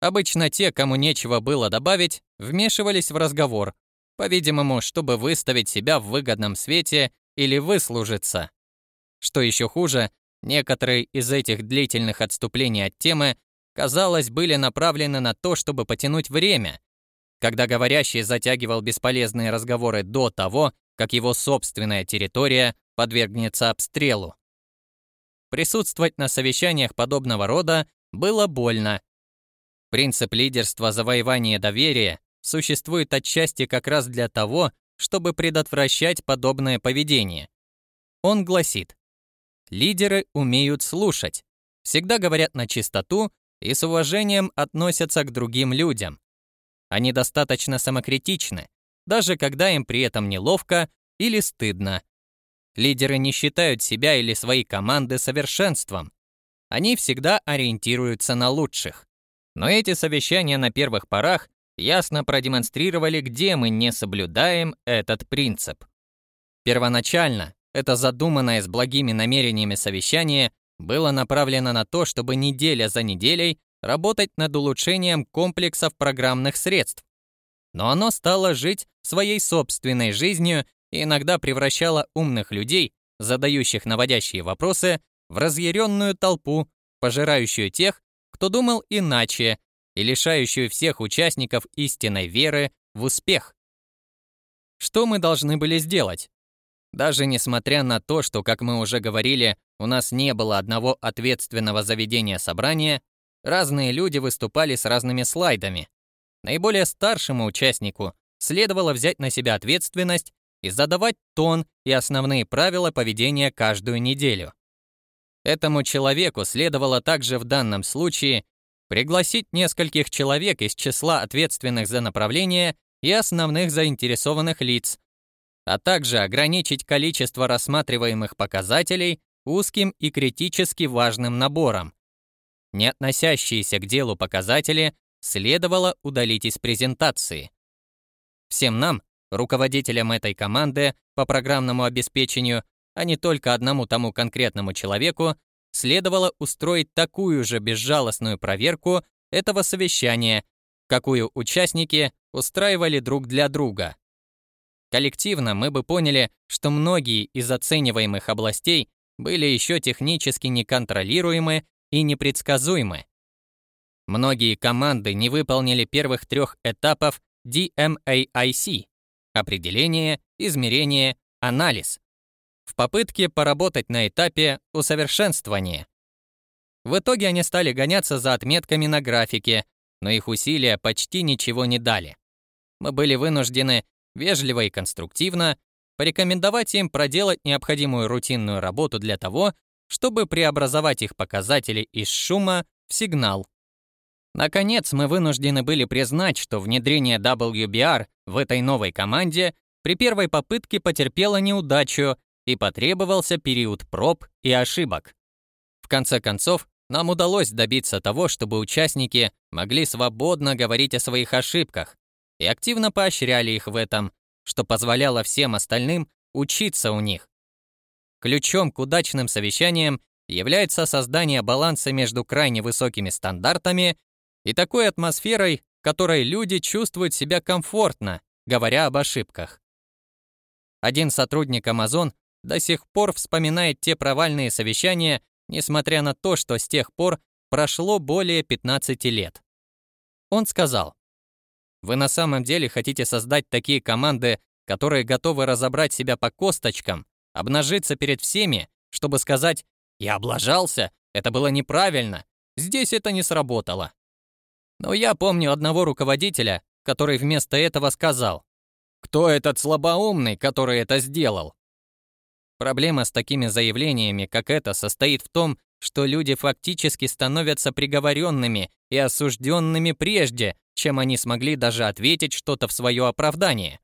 [SPEAKER 1] обычно те, кому нечего было добавить, вмешивались в разговор, по-видимому, чтобы выставить себя в выгодном свете или выслужиться. Что еще хуже, некоторые из этих длительных отступлений от темы, казалось, были направлены на то, чтобы потянуть время, когда говорящий затягивал бесполезные разговоры до того, как его собственная территория подвергнется обстрелу. Присутствовать на совещаниях подобного рода было больно. Принцип лидерства завоевания доверия существует отчасти как раз для того, чтобы предотвращать подобное поведение. Он гласит, лидеры умеют слушать, всегда говорят на чистоту и с уважением относятся к другим людям. Они достаточно самокритичны, даже когда им при этом неловко или стыдно. Лидеры не считают себя или свои команды совершенством. Они всегда ориентируются на лучших. Но эти совещания на первых порах ясно продемонстрировали, где мы не соблюдаем этот принцип. Первоначально это задуманное с благими намерениями совещание было направлено на то, чтобы неделя за неделей работать над улучшением комплексов программных средств. Но оно стало жить своей собственной жизнью и иногда превращало умных людей, задающих наводящие вопросы, в разъяренную толпу, пожирающую тех, кто думал иначе, и лишающую всех участников истинной веры в успех. Что мы должны были сделать? Даже несмотря на то, что, как мы уже говорили, у нас не было одного ответственного заведения собрания, разные люди выступали с разными слайдами. Наиболее старшему участнику следовало взять на себя ответственность и задавать тон и основные правила поведения каждую неделю. Этому человеку следовало также в данном случае пригласить нескольких человек из числа ответственных за направление и основных заинтересованных лиц, а также ограничить количество рассматриваемых показателей узким и критически важным набором. Не относящиеся к делу показатели следовало удалить из презентации. Всем нам, руководителям этой команды по программному обеспечению, а не только одному тому конкретному человеку, следовало устроить такую же безжалостную проверку этого совещания, какую участники устраивали друг для друга. Коллективно мы бы поняли, что многие из оцениваемых областей были еще технически неконтролируемы и непредсказуемы. Многие команды не выполнили первых трех этапов DMAIC – определение, измерение, анализ, в попытке поработать на этапе усовершенствования. В итоге они стали гоняться за отметками на графике, но их усилия почти ничего не дали. Мы были вынуждены вежливо и конструктивно порекомендовать им проделать необходимую рутинную работу для того, чтобы преобразовать их показатели из шума в сигнал. Наконец, мы вынуждены были признать, что внедрение WBR в этой новой команде при первой попытке потерпело неудачу и потребовался период проб и ошибок. В конце концов, нам удалось добиться того, чтобы участники могли свободно говорить о своих ошибках и активно поощряли их в этом, что позволяло всем остальным учиться у них. Ключом к удачным совещаниям является создание баланса между крайне высокими стандартами и такой атмосферой, в которой люди чувствуют себя комфортно, говоря об ошибках. Один сотрудник Amazon до сих пор вспоминает те провальные совещания, несмотря на то, что с тех пор прошло более 15 лет. Он сказал, «Вы на самом деле хотите создать такие команды, которые готовы разобрать себя по косточкам, обнажиться перед всеми, чтобы сказать «Я облажался, это было неправильно, здесь это не сработало». Но я помню одного руководителя, который вместо этого сказал «Кто этот слабоумный, который это сделал?» Проблема с такими заявлениями, как это, состоит в том, что люди фактически становятся приговоренными и осужденными прежде, чем они смогли даже ответить что-то в свое оправдание.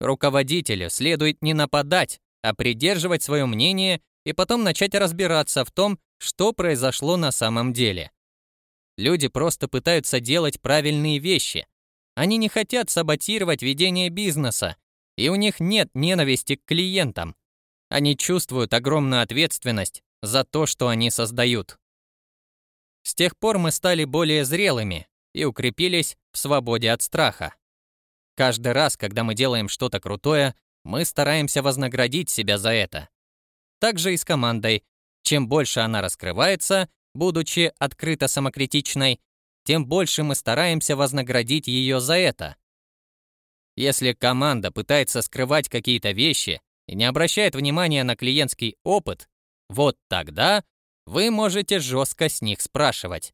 [SPEAKER 1] Руководителю следует не нападать, а придерживать свое мнение и потом начать разбираться в том, что произошло на самом деле. Люди просто пытаются делать правильные вещи. Они не хотят саботировать ведение бизнеса, и у них нет ненависти к клиентам. Они чувствуют огромную ответственность за то, что они создают. С тех пор мы стали более зрелыми и укрепились в свободе от страха. Каждый раз, когда мы делаем что-то крутое, мы стараемся вознаградить себя за это. Также и с командой. Чем больше она раскрывается, будучи открыто самокритичной, тем больше мы стараемся вознаградить ее за это. Если команда пытается скрывать какие-то вещи и не обращает внимания на клиентский опыт, вот тогда вы можете жестко с них спрашивать.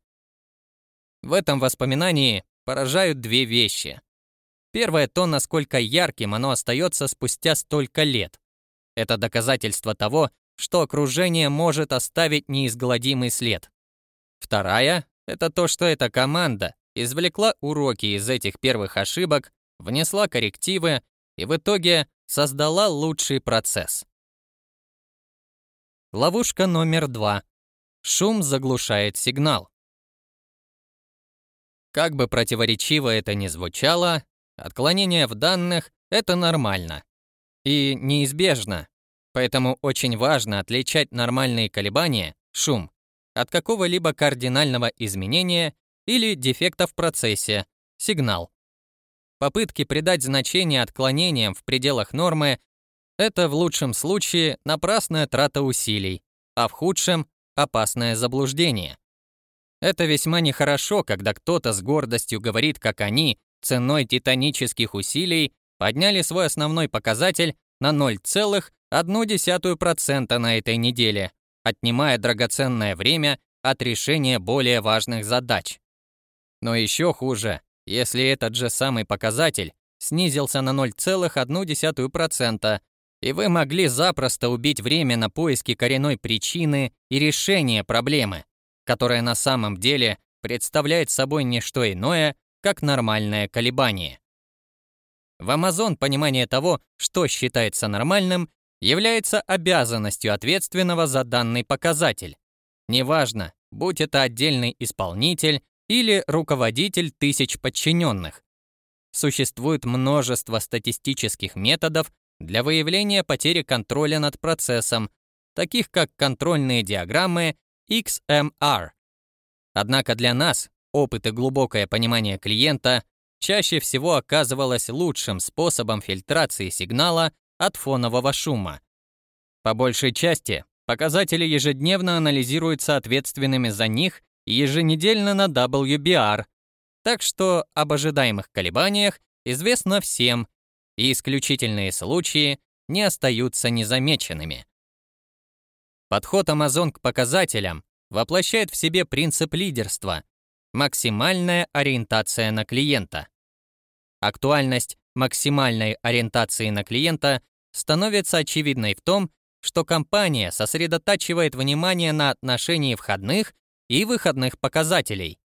[SPEAKER 1] В этом воспоминании поражают две вещи. Первое то, насколько ярким оно остается спустя столько лет. Это доказательство того, что окружение может оставить неизгладимый след. Вторая — это то, что эта команда извлекла уроки из этих первых ошибок, внесла коррективы и в итоге создала лучший процесс. Ловушка номер два. Шум заглушает сигнал. Как бы противоречиво это ни звучало, отклонение в данных — это нормально. И неизбежно. Поэтому очень важно отличать нормальные колебания, шум, от какого-либо кардинального изменения или дефекта в процессе, сигнал. Попытки придать значение отклонениям в пределах нормы — это в лучшем случае напрасная трата усилий, а в худшем — опасное заблуждение. Это весьма нехорошо, когда кто-то с гордостью говорит, как они, ценой титанических усилий, подняли свой основной показатель на 0,1% на этой неделе, отнимая драгоценное время от решения более важных задач. Но еще хуже, если этот же самый показатель снизился на 0,1%, и вы могли запросто убить время на поиски коренной причины и решения проблемы, которая на самом деле представляет собой не что иное, как нормальное колебание. В Amazon понимание того, что считается нормальным, является обязанностью ответственного за данный показатель. Неважно, будь это отдельный исполнитель или руководитель тысяч подчиненных. Существует множество статистических методов для выявления потери контроля над процессом, таких как контрольные диаграммы XMR. Однако для нас опыт и глубокое понимание клиента чаще всего оказывалось лучшим способом фильтрации сигнала от фонового шума. По большей части показатели ежедневно анализируются ответственными за них еженедельно на WBR, так что об ожидаемых колебаниях известно всем, и исключительные случаи не остаются незамеченными. Подход Amazon к показателям воплощает в себе принцип лидерства, максимальная ориентация на клиента. Актуальность максимальной ориентации на клиента становится очевидной в том, что компания сосредотачивает внимание на отношении входных и выходных показателей.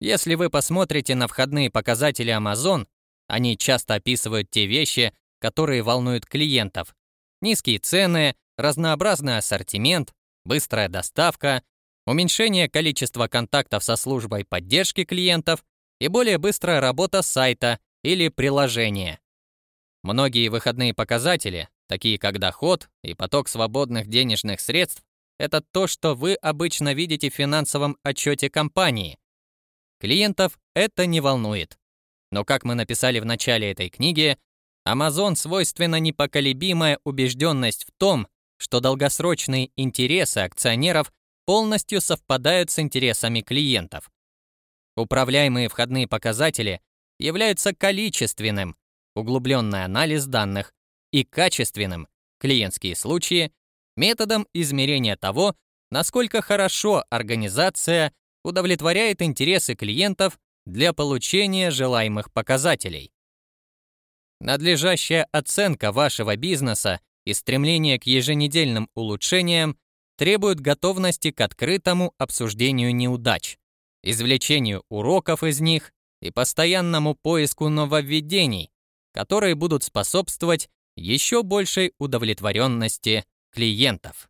[SPEAKER 1] Если вы посмотрите на входные показатели Amazon, они часто описывают те вещи, которые волнуют клиентов. Низкие цены, разнообразный ассортимент, быстрая доставка, уменьшение количества контактов со службой поддержки клиентов и более быстрая работа сайта или приложения. Многие выходные показатели, такие как доход и поток свободных денежных средств, это то, что вы обычно видите в финансовом отчете компании. Клиентов это не волнует. Но как мы написали в начале этой книги, Amazon свойственна непоколебимая убежденность в том, что долгосрочные интересы акционеров полностью совпадают с интересами клиентов. Управляемые входные показатели являются количественным, углубленный анализ данных, и качественным, клиентские случаи, методом измерения того, насколько хорошо организация удовлетворяет интересы клиентов для получения желаемых показателей. Надлежащая оценка вашего бизнеса и стремление к еженедельным улучшениям требуют готовности к открытому обсуждению неудач, извлечению уроков из них и постоянному поиску нововведений, которые будут способствовать еще большей удовлетворенности клиентов.